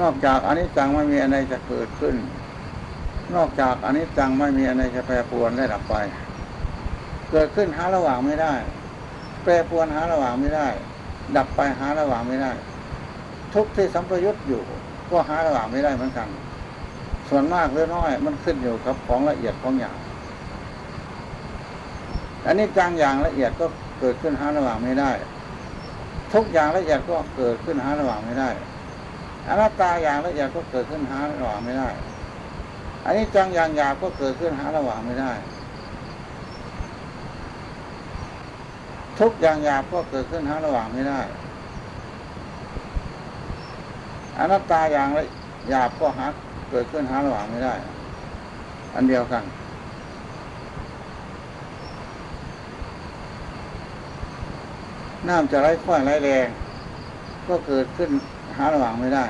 นอกจากอันนี้จังไม่มีอะไรจะเกิดขึ้น นอกจากอันนี้จังไม่มีอะไรจะแปรปรวนได้ดับไป เกิดขึ้นหาระหว่างไม่ได้ แปรปรวนหาระหว่างไม่ได้ ดับไปหาระหว่างไม่ได้ ทุกที่สัมปยุตอยู่ ก็หาระหว่างไม่ได้เหมือนกัน ส่วนมากหรือน้อย มันขึ้นอยู่กับของละเอียดของอย่างอันนี้จังอย่างละเอียดก็เกิดขึ้นหาระหว่างไม่ได้ ทุกอย่างละเอียดก็เกิดขึ้นหาระหว่างไม่ได้ อนัตตาอย่างละเอียดก็เกิดขึ้นหาระหว่างไม่ได้ อันนี้จังอย่างหยาบก็เกิดขึ้นหาระหว่างไม่ได้ ทุกอย่างหยาบก็เกิดขึ้นหาระหว่างไม่ได้ อนัตตาอย่างละหยาบก็หาเกิดขึ้นหาระหว่างไม่ได้ อันเดียวกันน้ำจะไร้ข้อยไร้แรง ก็เกิดขึ้น หาระหว่างไม่ได้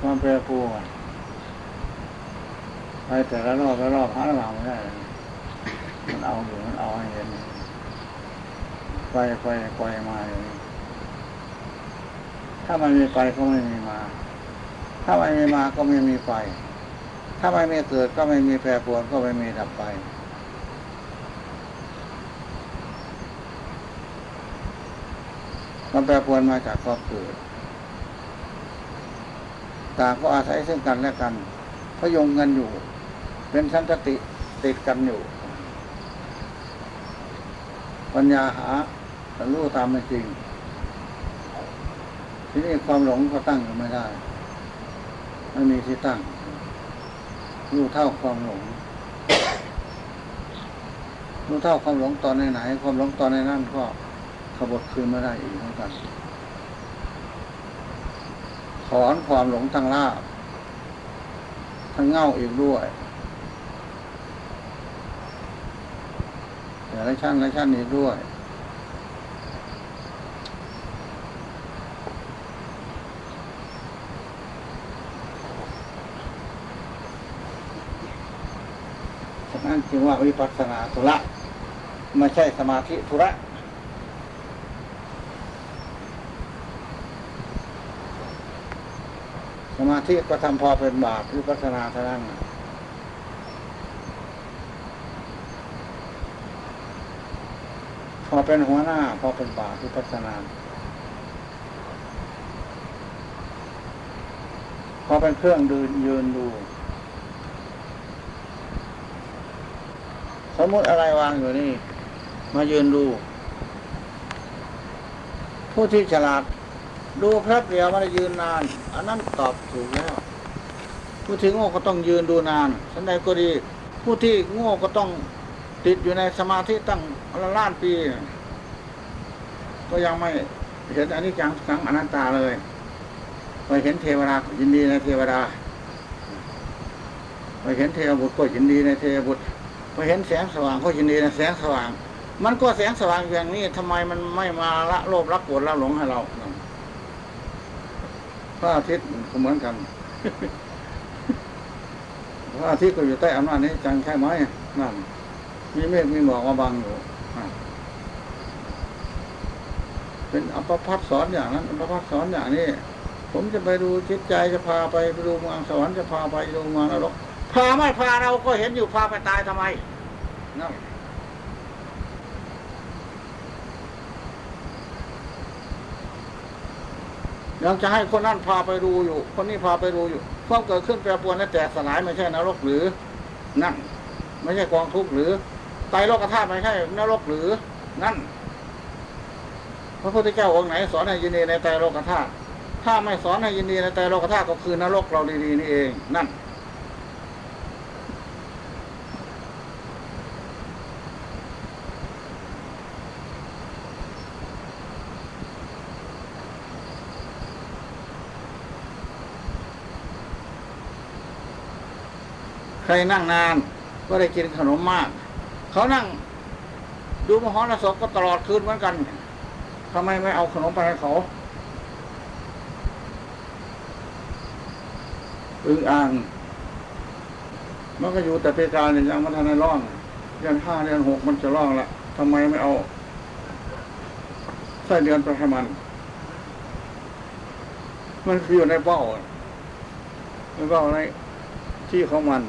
ความแปรปรวนไปแต่ละรอบละรอบหาระหว่างไม่ได้ มันเอาอยู่มันเอาให้เห็นไปไปไปมาอย่างนี้ถ้ามันมีไปก็ไม่มีมา ถ้าไม่มีมาก็ไม่มีไป ถ้าไม่มีเกิดก็ไม่มีแปรปรวนก็ไม่มีดับไป มันแปรปรวนมาจากความเกิดต่างก็อาศัยซึ่งกันและกันพยงกันอยู่ เป็นสันติติดกันอยู่ ปัญญาหารู้ตามเป็นจริง ที่นี่ความหลงก็ตั้งอยู่ไม่ได้ไม่มีที่ตั้ง รู้เท่าความหลง รู้เท่าความหลงตอนไหนๆความหลงตอนในนั่นก็ ขบฏคืนไม่ได้อีกเหมือนกันถอนความหลงทั้งลาบทั้งเง่าอีกด้วยแต่ละชั้นละชั้นอีกด้วยฉะนั้นจึงว่าวิปัสสนาธุระไม่ใช่สมาธิธุระ สมาธิก็ทำพอเป็นบาปวิปัสสนาเท่านั้นพอเป็นหัวหน้า พอเป็นบาปวิปัสสนาพอเป็นเครื่องดูยืนดู สมมติอะไรวางอยู่นี่ มายืนดู ผู้ที่ฉลาด ดูแป๊บเดียวมันยืนนาน อันนั้นตอบถูกแล้ว ผู้ที่โง่ก็ต้องยืนดูนานสันใดก็ดี ผู้ที่โง่ก็ต้องติดอยู่ในสมาธิตั้งละล้านปี ก็ยังไม่เห็นอันนี้จังสังอนัตตาเลยไปเห็นเทวดายินดีในเทวดาไปเห็นเทวบุตรก็ยินดีในเทวบุตรไปเห็นแสงสว่างก็ยินดีในแสงสว่าง มันก็แสงสว่างอย่างนี้ทำไมมันไม่มาละโลภรักโกรธละหลงให้เรา ระอาทิตย์ก็เหมือนกัน พระอาทิตย์ก็อยู่ใต้อำนาจนี้จังใช่ไหมนั่น มีเมฆมีหมอกมาบังอยู่เป็นอัปพัฒสอนอย่างนั้นอัปพัฒสอนอย่างนี้ ผมจะไปดูจิตใจจะพาไปไปดูเมืองสวรรค์จะพาไปดูเมืองนรกพาไม่พาเราก็เห็นอยู่พาไปตายทำไมนั่น ยังจะให้คนนั่นพาไปดูอยู่ คนนี้พาไปดูอยู่ความเกิดขึ้นแปรปรวนและแตกสลายไม่ใช่นรกหรือนั่นไม่ใช่กองทุกข์หรือไตรโลกธาตุไม่ใช่นรกหรือนั่นพระพุทธเจ้าองค์ไหนสอนให้ยินดีในไตรโลกธาตุถ้าไม่สอนให้ยินดีในไตรโลกธาตุก็คือนรกเราดีๆนี่เองนั่น รนั่งนานก็ได้กินขนมมาก เขานั่ง ดูมหรสพก็ตลอดคืนเหมือนกันทำไมไม่เอาขนมไปให้เขาอึงอ่าง มันก็อยู่แต่เพกาเนี่ยยังมันทันในร่องเดือนห้าเดือนหกมันจะร่องละทำไมไม่เอาไส้เดือนไปให้มัน มันคือยู่ในเบ้าในเบ้าในที่ของมัน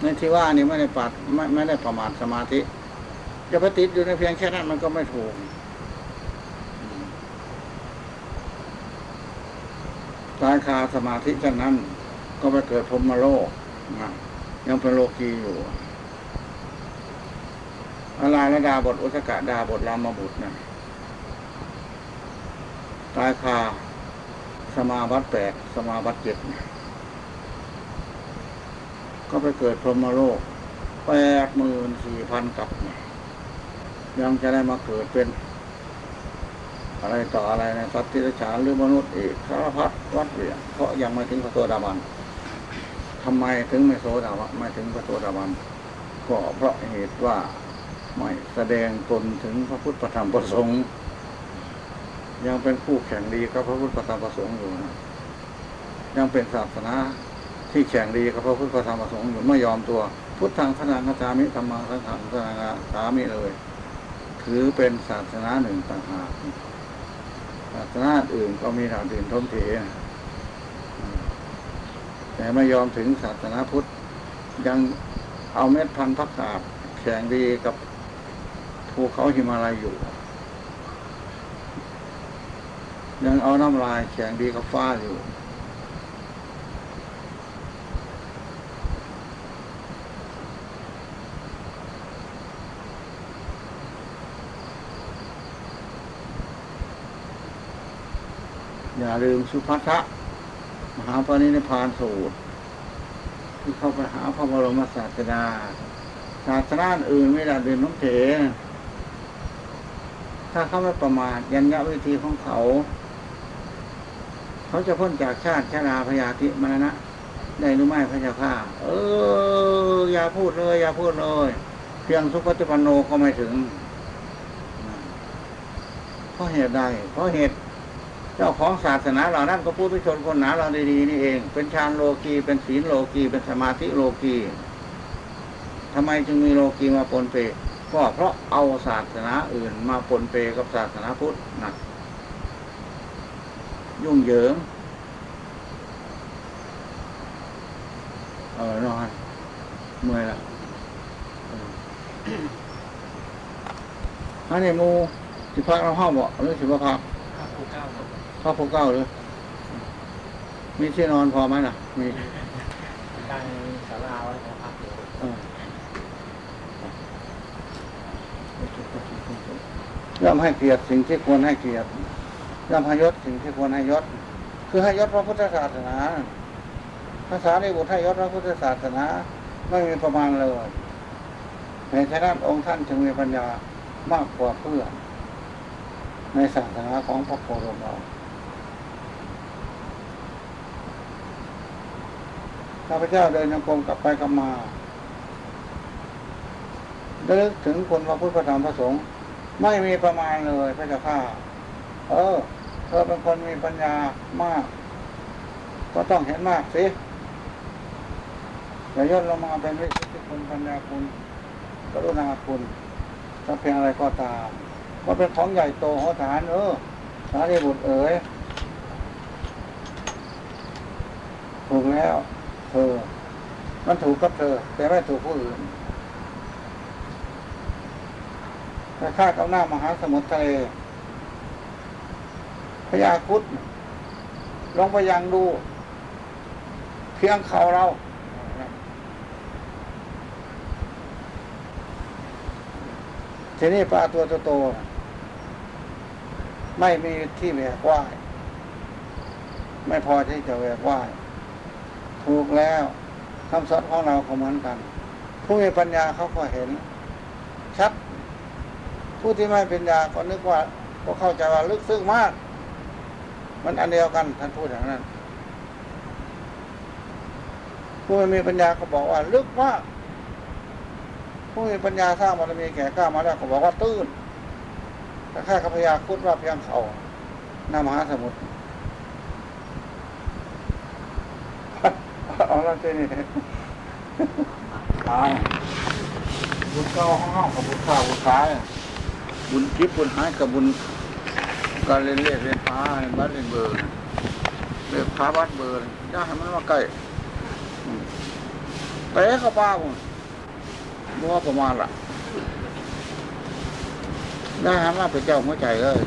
ในที่ว่านี่ไม่ได้ปัดไม่ไม่ได้ประมาทสมาธิจะไปติดอยู่ในเพียงแค่นั้นมันก็ไม่ถูกตายคาสมาธิฉะนั้น ก็ไปเกิดพรมโลกนะยังเป็นโลกีอยู่อาลาละดาบทอุสกะดาบทรามบุตรนะตายคาสมาบัตแปดสมาบัตเจ็ดนะ ก็ไปเกิดพรหมโลกแปดหมื่นสี่พันกับยังจะได้มาเกิดเป็น อะไรต่ออะไรในสัตว์ที่ฉานหรือมนุษย์อีกสารพัดวัดเวียงเพราะยังไม่ถึงพระโสดาบันทำไมถึงไม่โสดาบันไม่ถึงพระโสดาบันก็เพราะเหตุว่าไม่แสดงตนถึงพระพุทธธรรมประสงค์ยังเป็นคู่แข่งดีกับพระพุทธธรรมประสงค์อยู่นะยังเป็นศาสนา ที่แข่งดีกับพระพุทธธรรมประสงค์อยู่ไม่ยอมตัว พุทธังพระนังคาจามิธรรมังสังฆังพนังคาจามิเลย ถือเป็นศาสนาหนึ่งต่างหากศาสนาอื่นก็มีทางอื่นทมเทแต่ไม่ยอมถึงศาสนาพุทธ ยังเอาเม็ดพันธุ์พักกาดแข่งดีกับภูเขาหิมาลัยอยู่ ยังเอาน้ำลายแข่งดีกับฟ้าอยู่ อย่าลืมสุภัทะมหาปริพานสูตร ที่เข้าไปหาพระบรมศาสดาศาสนาอื่นไม่ได้เดินน้องเถถ้าเขาไม่ประมาทยัญญะวิธีของเขา เขาจะพ้นจากชาติชราพยาธิมรณะได้หรือไม่พระเจ้าข้าเออ อย่าพูดเลย อย่าพูดเลย เพียงสุปฏิปันโนก็ไม่ถึงเพราะเหตุใดเพราะเหตุ เจ้าของศาสนาเหล่านั้นก็พูดทุชนคนหนาเราดีๆนี่เอง เป็นฌานโลกีเป็นศีลโลกีเป็นสมาธิโลกีทำไมจึงมีโลกีมาปนเปก็เพราะเอาศาสนาอื่นมาปนเปกับศาสนาพุทธนะยุ่งเหยิงเออนอนเมื่อยละอันนี้มูสิพักเราห้าบ่หรือสิบพักห้าหก ครับพักพวกเก้าหรือ มีที่นอนพอไหมน่ะ มีตั้งศาลาไว้ของพักอยู่เออย่อมให้เกียรติสิ่งที่ควรให้เกียรติย่อมให้ยศสิ่งที่ควรให้ยศ คือให้ยศพระพุทธศาสนาภาษาในบุตรให้ยศพระพุทธศาสนา ไม่มีประมาณเลย ในฉะนั้นองค์ท่านจึงมีปัญญามากกว่าเพื่อนในศาสนาของพระโคดมเรา ข้าพเจ้าเดินยังกรมกลับไปกลับมาระลึกถึงคนพระพุทธพระธรรมพระสงฆ์ไม่มีประมาณเลยพระเจ้าข้าเออ เธอเป็นคนมีปัญญามาก ก็ต้องเห็นมากสิอย่าย่นลงมาเป็นวิสุทธิคุณปัญญาคุณกรุณาคุณถ้าเพียงอะไรก็ตาม ก็เป็นของใหญ่โตโหฐานเออสารีบุตรเอ๋ยถูกแล้ว เธอ มันถูกกับเธอ แต่ไม่ถูกผู้อื่นแต่ข้ากับหน้ามหาสมุทรทะเลพญาคุดลงไปยังดู เพียงเขาเราทีนี้ปลาตัวโตๆไม่มีที่แหวกว่าย ไม่พอที่จะแหวกว่าย ถูกแล้วคำสอนของเราก็เหมือนกัน ผู้มีปัญญาเขาก็เห็น ชัด ผู้ที่ไม่ปัญญาก็นึกว่าก็เข้าใจว่าลึกซึ้งมาก มันอันเดียวกันท่านพูดอย่างนั้น ผู้ไม่มีปัญญาก็บอกว่าลึกมาก ผู้มีปัญญาสร้างบารมีแก่กล้ามาแล้วก็บอกว่าตื้นแต่ข้าพยาคุดว่าเพียงเขาหน้ามหาสมุทร เอาละเจนี่ตายบุญเก่าของเฮากับบุญข้าวบุญขายบุญคิดบุญหายกับบุญการเล่นเลขเล่นพาเล่นบัตรเล่นเบอร์เล่นพาบัตรเบอร์ย่าให้มันมาใกล้เตะเข้าป้าผมมัวประมาณละได้หันมาเป็นเจ้าหัวใจเลย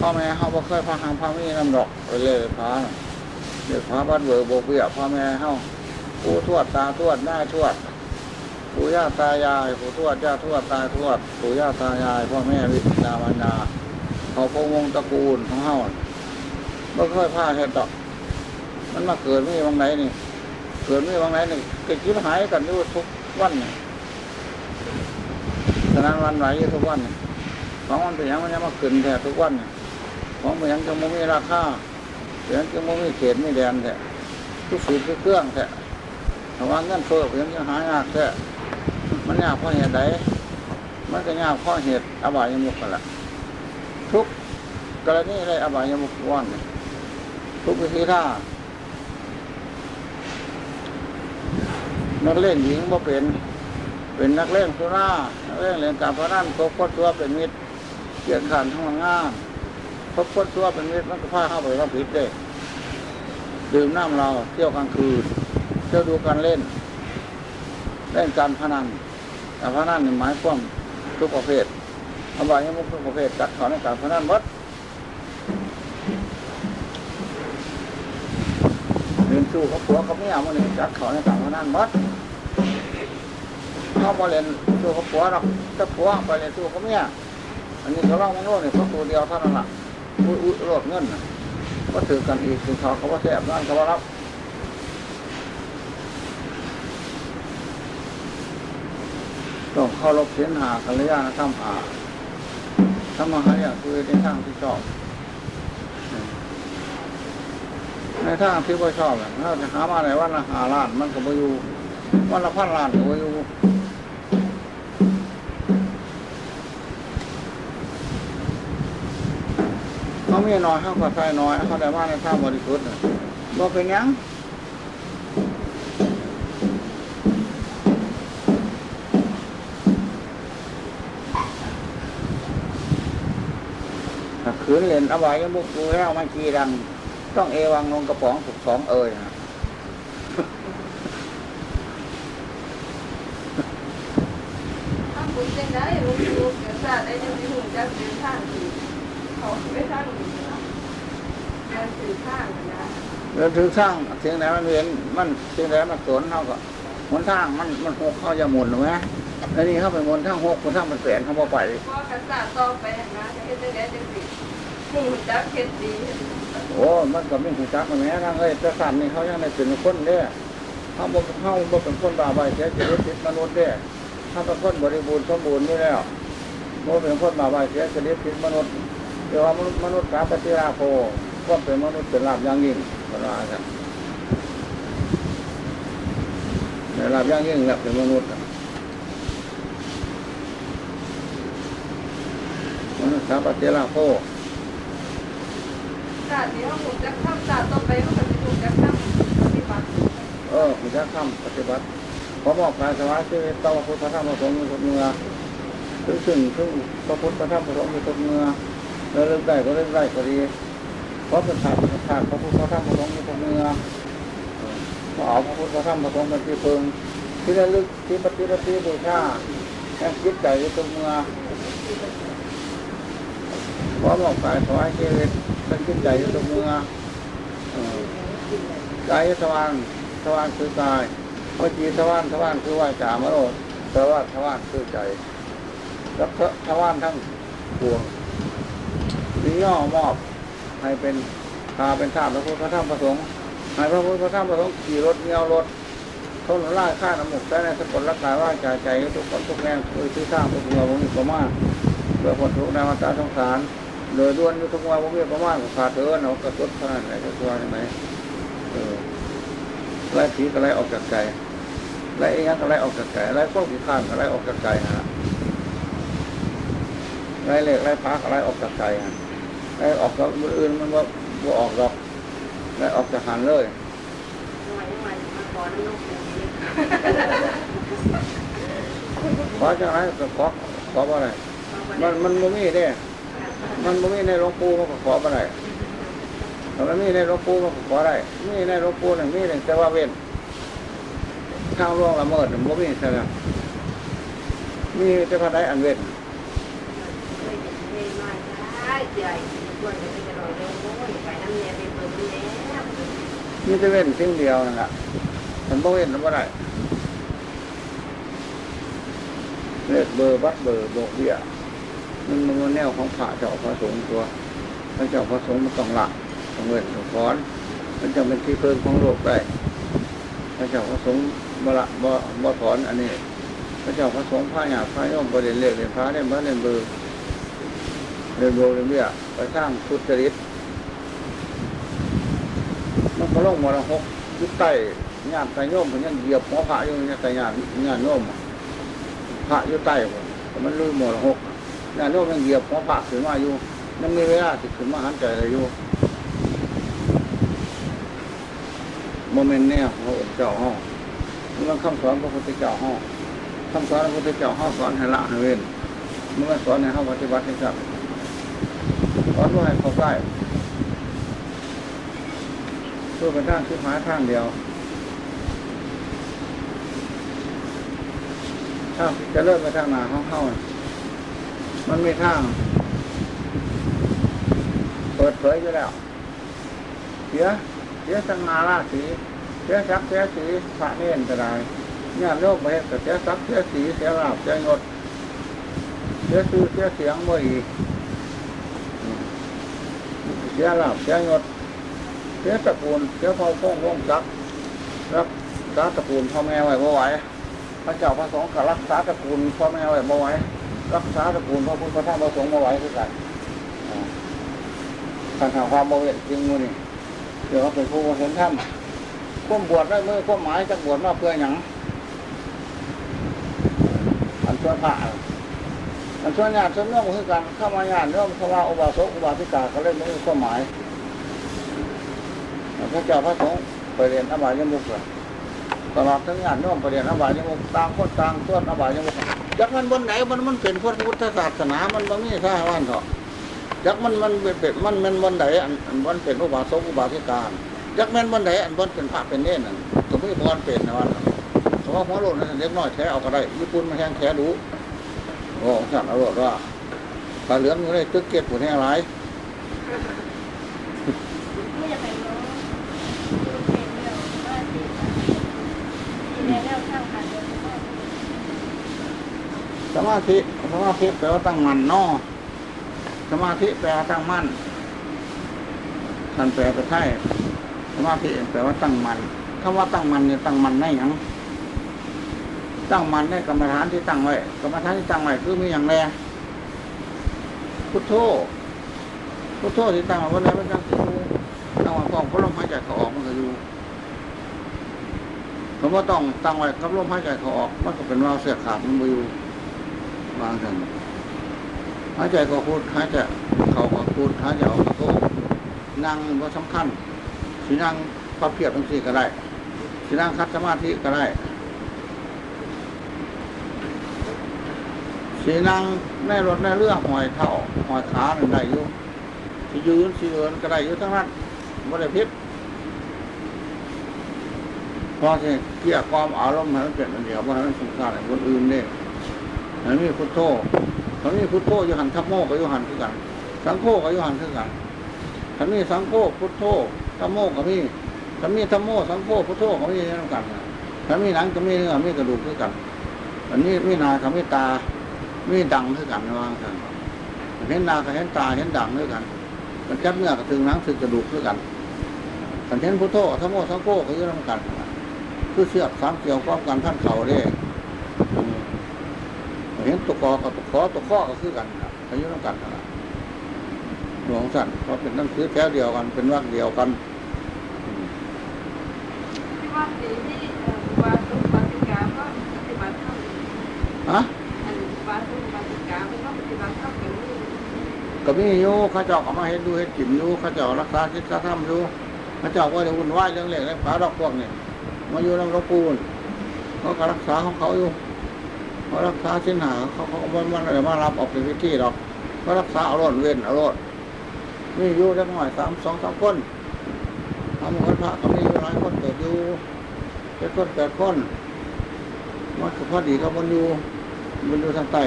พ่อแม่เขาบ่เคยพาหางพามีน้ำดอกไปเลยพานะ เด็กพาบัตรเบอร์โบกเบียพ่อแม่เขาปู่ทวดตาทวดหน้าทวดปู่ย่าตายาย ปู่ทวดย่าทวดตาทวดปู่ย่าตายายพ่อแม่วิดามารดาเขาพงวงศ์ตระกูลของเฮ้าไม่ค่อยพลาดเห็ดดอก มันมาเกิดไม่วังไหนนี่ เกิดไม่วังไหนนี่เกิดคิดหายกันอยู่ทุกวันนี่ฉะนั้นวันไหวอยู่ทุกวันนี่ของมันเป็นยังมันยังมาเกินแท้ทุกวันนี่ของเป็นยังจะมมีราคา เป็นหยังจะมมีเขตไม่แดนแท้ทุกฝีทุกเครื่องแท้แต่ว่าเงินเฟ้อเป็นหยังจะหายากแท้มันยากเพราะเหตุใดมันก็ยากเพราะเหตุอบายมุกกันละทุกกรณีได้อบายมุกว่อนนี่ทุกวิธีท่านักเล่นหญิงบ่เป็นเป็นนักเล่นสุรานักเล่นเล่นการพนันพบคนตัวเป็นมิตรเกียรติขันทั้งงาน บคนตัวเป็นมิตรมันก็พาเข้าไปรับผิดได้ดื่มน้ำเราเที่ยวกลางคืนเที่ยวดูการเล่น เล่นการพนันการพนันนี่หมายความทุกประเภทอบายมุกทุกประเภทจัดขาในการพนันวัดเรียนสู้กับผัวกับเมียมันนี่จัดขาในการพนันวัดเขาบอเล่นสู้กับผัวหรอกถ้าผัวไปเล่นสู้กับเมียอันนี้เขาเล่ามันโน่นนี่เขาตัวเดียวเท่านั้นละ อุ้ยอุ้ยโลดเงินนะก็ถือกันอีกถึงเขาเขาว่าแสบนั่นเขาว่ารับต้องเข้ารบเสียนหากัลยาณธรรมหาธรรมหาอย่างคือในทางที่ชอบ ในทางที่ไม่ชอบเนี่ยเราจะหามาไหนวันละหาล้านมันก็บ่อยู่วันละพันล้านก็บ่อยู่ เขาไมีน้อยเขาก็ใส่น้อยเขาได้ว่าในทางบริสุทธิ์น่ะบ่เป็นยังขืนเล่นอบายมุกูแล้วมันกีดัง ต้องเอวังลงกระป๋องถูกสองเอ่ยนะทำบุญจังได้รู้อยู่เกิดชาติได้ยังมีหุ่นจักเดินทางอยู่ เขาไม่ทางอยู่นเดินสื่อทางนะเดินถึงสร้างเสียงไหนมันเวียนมันเสียงไหนมันสวนเขาก็หนทางมันมันหกเข้าจะหมุนหรือไหมแล้วนี่เข้าไปหมุนทางหกคนทางมันแสนเข้าบ่ไปพอกษัตริย์ต่อไปนะจะเฮ็ดจังไดจังสิหุ่นจักเฮ็ดดีโอ้ มันก็ไม่ถูจักมันแม้นะเฮ้ยแต่สันนี่เขายังได้เป็นคนเด้เขาบ่เขาบ่เป็นคนบาใบเสียชีวิตติดมนุษย์เด้ถ้าเป็นคนบริบูรณ์สมบูรณ์นี่แล้วบ่เป็นคนบาใบเสียชีวิตติดมนุษย์ เรียกว่ามนุษย์มนุษย์กาปฏิราโภก็เป็นมนุษย์เป็นลาบอย่างยิ่งก็ว่ากันในลาบอย่างยิ่งแหละเป็นมนุษย์น่ะมนุษย์กาปฏิราโภชาติที่เขาหุ่นจักทำชาติต่อไปเขาก็จะหุ่นจักทำปฏิบัติเออมีการทำปฏิบัติขอมอบการสวายชีวิตต่อพระพุทธพระธรรมพระสงฆ์มีทุกเมื่อถึงซึ่งถึงพระพุทธพระธรรมพระสงฆ์มีทุกเมื่อ แล้วเรื่องได้ก็เรื่องได้ก็ดีเพราะเป็นศาสตร์เป็นศาสตร์พระพุทธพระธรรมพระสงฆ์มีทุกเมื่อก็เอาพระพุทธพระธรรมพระสงฆ์เป็นที่พึงที่ระลึกที่ปฏิบัติบูชาแห่งจิตใจอยู่ทุกเมื่อขอมอบการสวายชีวิตเป็นจิตใจอยู่ทุกเมื่อเออกายสว่างทวารคือกายเมื่อกี้ทวารทวารคือว่าจามโนทวารทวารคือใจ แล้วทวารทั้งปวง ย่อมอบให้เป็นพาเป็นทาสพระพุทธพระธรรมพระสงฆ์ให้พระพุทธพระธรรมพระสงฆ์ขี่รถเงี้ยวรถทนล่าข้าน้ำหมกได้ในสกุลรักษาว่าใจใจทุกคนทุกแรงคือที่สร้างทุกเมืองวงมีประมาณเพื่อผลทุกในวัฏสงสาร โดยด้วนทุกเมืองวงมีประมาณขาดเถอะเอากระตุ้นขนาดไหนจะตัวยังไงเออไล่ผีก็ไล่ออกจากใจไล่เองก็ไล่ออกจากใจไล่พวกผีข้างก็ไล่ออกจากใจฮะไล่เหล็กไล่พาก็ไล่ออกจากใจฮะ ไล่ออกจากมืออื่นมันว่าบ่ออกหรอกไล่ออกจากหันเลยขอจากไหนก็ขอขอว่าอะไรมันมันบ่มีเด้ มันบ่มีในหลวงปู่มันก็ขอบ่ได้ถ้ามันมีในหลวงปู่มันก็ขอได้มีในหลวงปู่หนั่นมีหนึ่งแต่ว่าเว้นข้าวร่วงละเมิดมันบ่มีใช่ไหมมีแต่พระใดอันเว้นไม่ ไม่จะเร็วโอ้ยไปน้ำเนี่ยไปเดียมีแต่เว้นสิ่งเดียวนั่นแหละมันบ่เว้นมันบ่ได้เลขเบอร์บัตรเบอร์โบกเบี้ยมันมันแนวของพระเจ้าพระสงฆ์ตัวพระเจ้าพระสงฆ์มันต้องละต้องเว้นต้องถอนมันจะเป็นที่เพิ่งของโลกได้พระเจ้าพระสงฆ์บละบ่บ่ถอนอันนี้ พระเจ้าพระสงฆ์พระหยาพระโยมประเด็นเรียกเรียนพระเรียนพระเรียนเบอร์ เรียนโบเรียนเบี้ยไปสร้างทุจริตมันก็ลงมรหกยุคใต้ญาติไตโยมมันยังเหยียบหัวพระอยู่เนี่ยแต่ญาติญาติโยมพระยู่ใต้ผมมันลุยมรหกญาติโยมยังเหยียบหัวพระขึ้นมาอยู่ยังมีเวลาที่ขึ้นมาหันใจเลยอยู่โมเมนต์เนี่ยพระองค์เจ้าห้องมันคำสอนพระพุทธเจ้าห้องคำสอนพระพุทธเจ้าห้องสอนให้ละให้เว้นเมื่อสอนให้เข้าปฏิบัติให้จับ สอนว่าให้เข้าใกล้เพื่อเป็นทางที่หมาทางเดียวถ้าจะเริ่มไปทางหนาห้องเข้ามันไมีทาง เปิดเผยอยู่แล้วเสียเสียสังงาราศีเสียสักเสียสีพระเน่นก็ได้ญาติโยมไปเฮ็ดก็เสียสักเสียสีเสียลาบเสียยศเสียชื่อเสียเสียงบ่ดีอืมเสียลาบเสียยศเสียตระกูลเสียเผ่าพ้องวงศักรักษาตระกูลพ่อแม่ไว้บ่ไหวพระเจ้าพระสงฆ์รักษาตระกูลพ่อแม่ไว้บ่ไหวรักษาตระกูลพระพุทธพระธรรมพระสงฆ์บ่ไหวคือกันอ่าการหาความบ่เวทจริงมือนี้เดี๋ยวเขาเป็นผู้เห็นถ้ำควมบวชได้เมื่อควมหมายจะบวชมาเพื่อหยังอันชวนพระ อันชวนญาติชวนน้องคือกันเข้ามาญาติโน้องเข้ามาอุบาสกอุบาสิกาเขาเล่นไม่มีความหมายพระเจ้าพระสงฆ์ไปเรียนอบายยมุกเลยตลอดทั้งญาติน้องไปเรียนอบายยมุกต่างคนต่างส่วนอบายยมุกจักมันบนไหนมันมันเป็นพระพุทธศาสนามันบ่มีท่าว่านเถอะจักมันมันเป็นมันมันบนไหนอันอันบนเป็นอุบาสกอุบาสิกาจักแมันบนไหนอันบนเป็นพระเป็นเน่นนั่นก็ไม่บอนเป็นนะว่าเพราะว่าหัวโลนั้นเล็กน้อยแท้เอาก็ได้ญี่ปุ่นมันแห้งแท้รู้ โอ้สั่งเอาโลดว่าปลาเหลืองอยู่ในตึกเก็ตผลแห้งไรไม่อยากให้น้องเก่งเร็วที่แนวข้างกันเลยสมาธิสมาธิแปลว่าตั้งมันนอสมาธิแปลว่าตั้งมั่นท่านแปลไปใช่สมาธิแปลว่าตั้งมันคำว่าตั้งมันเนี่ยตั้งมันได้ยัง ตั้งมันในกรรมฐานที่ตั้งไว้กรรมฐานที่ตั้งไว้คือมีอย่างแรพุทโธพุทโธที่ตั้งไว้วันไหนมันจะคือตั้งไว้กองพระลมหายใจเขาออกมันก็อยู่คำว่าต้องตั้งไว้กับลมหายใจเขาออกมันก็เป็นวาเสียขาดมันบ่อยู่วางกันหายใจก็พูดหายใจเขาก็พูดหายใจออกก็โทษนั่งว่าสำคัญสีนั่งพับเพียบทั้งสี่ก็ได้สีนั่งคัดสมาธิก็ได้ สีนางในรถในเรือหอยเท่าหอยขาหนึ่งได้อยู่สียืนสีเดินก็ได้อยู่ทั้งนั้นไม่ได้พิษพอสิเกี่ยความอารมณ์มันเป็นอันเดียวว่าให้มันสงสารคนอื่นเนี่ยให้มีพุทโธถ้ามีพุทโธอยู่หันทับโมก็อยู่หันคือกัน สังโฆก็อยู่หันคือกันถ้ามีสังโฆพุทโธทับโมก็มีถ้ามีทับโมสังโฆพุทโธก็มีเหมือนกันถ้ามีหนังก็มีเนื้อมีกระดูกคือกัน อันนี้มีนากับมีตา มีดังด้วยกันนะว่ากันเห็นนากับเห็นตาเห็นดังด้วยกัน มันจับเนื้อกับถึงนังถึงกระดูกด้วยกันขันเห็นพุทโธทั้งโมทั้งโคก็อยืนกันคือเสือกสามเกี่ยวความกันท่านเขาเด้เห็นตัวกอกับตัวขอตัวข้อก็คือกันนะอายุน้ำกันนะหลวงสั่นเพราะเป็นหนังสือแถวเดียวกันเป็นวักเดียวกันที่ว่าสีที่วาสุปฏิกาก็ปฏิบัติธรรม ฮะ อันวาสุปฏิกาไม่ต้องปฏิบัติธรรมอย่างนี้ ก็มีอยู่ข้าเจ้าก็มาเห็นดูเห็นจิมอยู่ข้าเจ้ารักษาศีลธรรมอยู่ข้าเจ้าก็จะวุ่นวายเรื่องเล็กเรื่องผาดอกพวกนี่ยมาอยู่น้ำหลวงปู่นเขาก็รักษาของเขาอยู่เขารักษาสินหาเขาเขาก็มันมันอะไรมารับออกเป็นพิธีหรอกก็รักษาอารอดเว้นอารอดมีอยู่จักหน่อยสามสองสามคนทำคนพระก็มีอยู่หลายคนเกิดอยู่เจ็ดคนแปดคนมันก็พอดีก็มันอยู่มันอยู่ทางใต้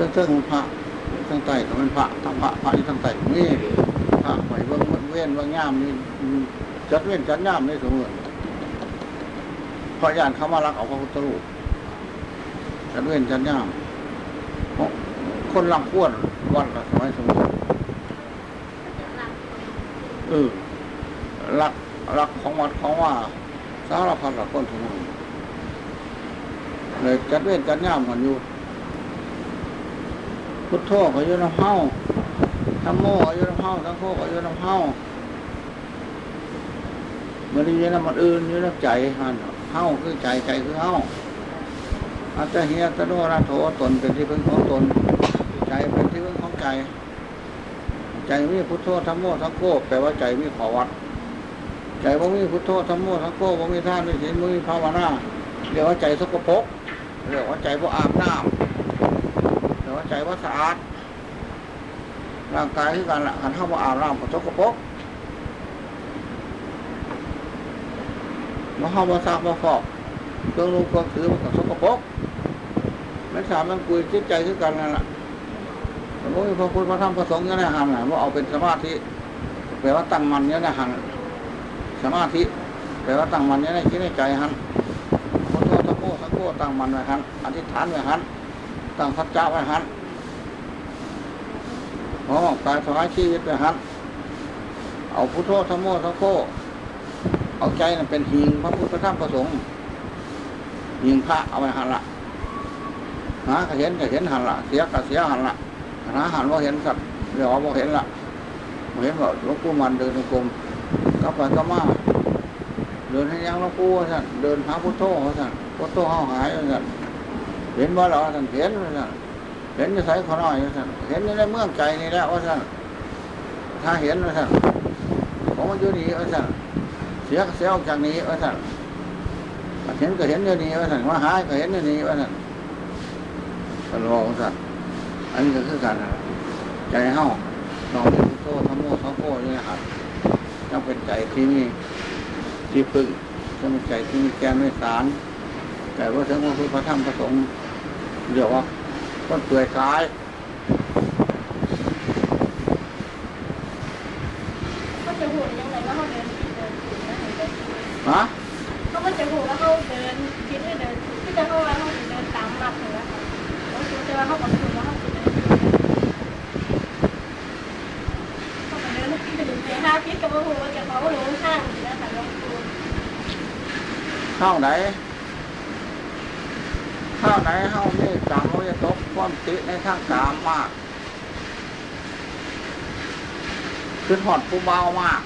ผมเรื่องเรื่งของพระทางใต้ก็เป็นพระทางพระพระที่ทางใต้นี่พระไปเบื้องเว้นเบื้องย่ามนี่จัดเว้นจัดย่ามในสมัยเพราะยานเขามารักเอาพระพุทธรูปจัดเว้นจัดย่ามคนรังพ้วนวันละสมัยสมัยเออรักรักของวัดของว่าสารพัดละคนทุกคนเลยจัดเว้นจัดย่ามกันอยู่ พุทโธก็อยู่น้ำเฮาธรรมโมก็อยู่น้ำเฮาสังโฆก็อยู่น้ำเฮามันอยู่น้ำมันอื่นอยู่น้ำใจฮันเฮาคือใจใจคือเฮาอาจจะเฮียตะโนราโถตนเป็นที่พึ่งของตน ใจเป็นที่พึ่งของใจ ใจมีพุทโธธรรมโมสังโฆแปลว่าใจมีขอวัด ใจว่ามีพุทโธธรรมโมสังโฆว่ามีท่านมีศีลมีภาวนาเรียกว่าใจสกปรกเรียกว่าใจว่าอาบน้ำแต่ว่า ใจว่าสะอาด ร่างกายคือกันละขันเข้ามาอาบน้ำก็สกปรกมาเข้ามาซักมาฟอกเครื่องรูปเครื่องถือมันก็สกปรกแม่นสามมันคุยจิตใจคือกันนั่นแหละแต่ว่าพระพุทธพระธรรมพระสงฆ์เนี่ยนะหันน่ะว่าเอาเป็นสมาธิแปลว่าตั้งมันเนี่ยนะหันสมาธิแปลว่าตั้งมันเนี่ยนคิดในใจหันพุทโธธรรมโมสังโฆตั้งมันไว้หันอธิษฐานไว้หันตั้งสัจจะไว้หัน พร้อมกายถวายชีวิตไว้หันเอาพุทโธธรรมโมสังโฆเอาใจนั่นเป็นหิงพระพุทธธรรมประสงค์หิงพระเอาไว้หันละหาก็เห็นก็เห็นหันละเสียก็เสียหันละหาหันว่าเห็นสัตว์เดี๋ยวว่าเห็นละเห็นว่าหลวงปู่มันเดินในกรมกลับไปก็มาเดินให้ยังหลวงปู่ว่าสั่นเดินหาพุทโธว่าสั่นพุทโธเฮาหายว่าสั่นเห็นว่าเราท่านเห็นว่าท่าน เห็นจะใส่ขอน้อยว่าท่นเห็นในเมืองใจนี่แหล้วว่าท่นถ้าเห็นว่าท่านผมมาอยู่นี่ว่าท่นเสียกเสียออกจากนี้ว่าท่นเห็นก็เห็นอยู่นี่ว่าท่นว่าหายก็เห็นอยู่นี่ว่าท่านตลอดว่าท่นอันนี้ก็คือการใจเฮาลองมีพุทโธธรรมโมสังโฆนี่นะครับต้องเป็นใจที่มีที่พึ่งต้องเป็นใจที่มีแกนไม่สารแต่ว่าถึงว่าพระธรรมพระสงฆ์เรียกว่า ต้นเปื่อยกายก็จะหุ่นยังไงแล้วเขาเดินเดินถูกนะเดินถูกฮะเขาก็จะหุ่นแล้วเขาเดินคิดให้เดินที่จะเข้าว่าเขาเดินตามหลักเลยนะคะเขาคิดว่าเขาบอกถูกแล้วเขาจะเดินถูกเขาเดินถึงเสียห้าพิษกับว่าหัวจะเขาหลงข้างนะคะหลงปู่เข้างไหนเข้าไหนเข้านี่กามวิตกความ ติในทางกามมาก คือหอดผู้เบามาก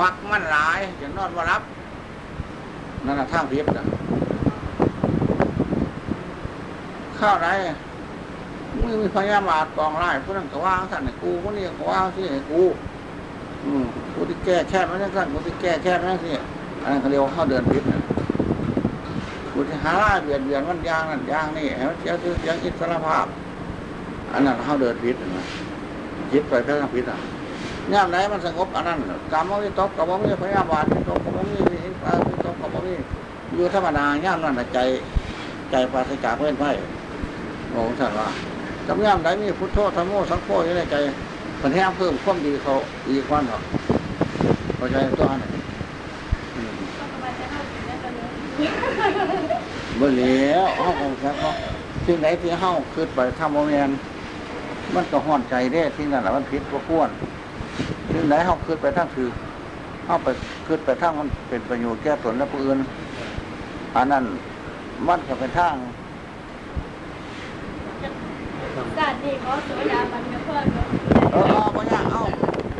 มักมันหลายอย่างนอนวารับ นั่นน่ะทางพิษนะข้าวไหนมึงมีพยาบาทกองไล่ผู้นั้นก็ว่างสั่นให้กูผู้นี้ก็ว่างสิให้กู อืมกูที่แก้แค่ไม่ได้สั่นกูที่แก้แค่ไม่ได้สิอันนั้นเขาเรียกว่าข้าเดินพิษนะ กูที่หาล่าเบียดเบียนมันยางนั่นยางนี่ให้มันเสียชื่อเสียงอิสรภาพ อันนั้นเขาเดินพิษนะคิดไปแค่ทางพิษอะย่ามไหนมันสงบอันนั้นกรรมวิตกกับว่ามีพยาบาทวิตกกับว่ามีวิหิปาวิตกกับว่ามีอยู่ธรรมดาย่ามนั้นใจ ใจปราศจากเพื่อนไพ่โอ้สันว่ากับย่ามไหนมีพุทโธธรรมโมสังโฆอยู่ในใจมันแห้งเพิ่มความดีเขาอีกวันเถอะเขาใจตัวนั้นอืม เขาก็มาจะเข้าถึงได้ตอนนี้ บ่เหลียวเฮาคงแค่เนาะสิ่งไหนที่เฮาคิดไปทำโมเมนมันก็ห่อนใจได้ที่นั่นแหละมันผิดบ่ควรสิ่งไหนเฮาคิดไปทางถือเฮาไปคิดไปทางมันเป็นประโยชน์แก่ตนและผู้อื่นอันนั้นมันก็เป็นทางศาสตร์นี่เขาสวยดามันกับเพื่อนเนาะเออเอาบ่ยากเอา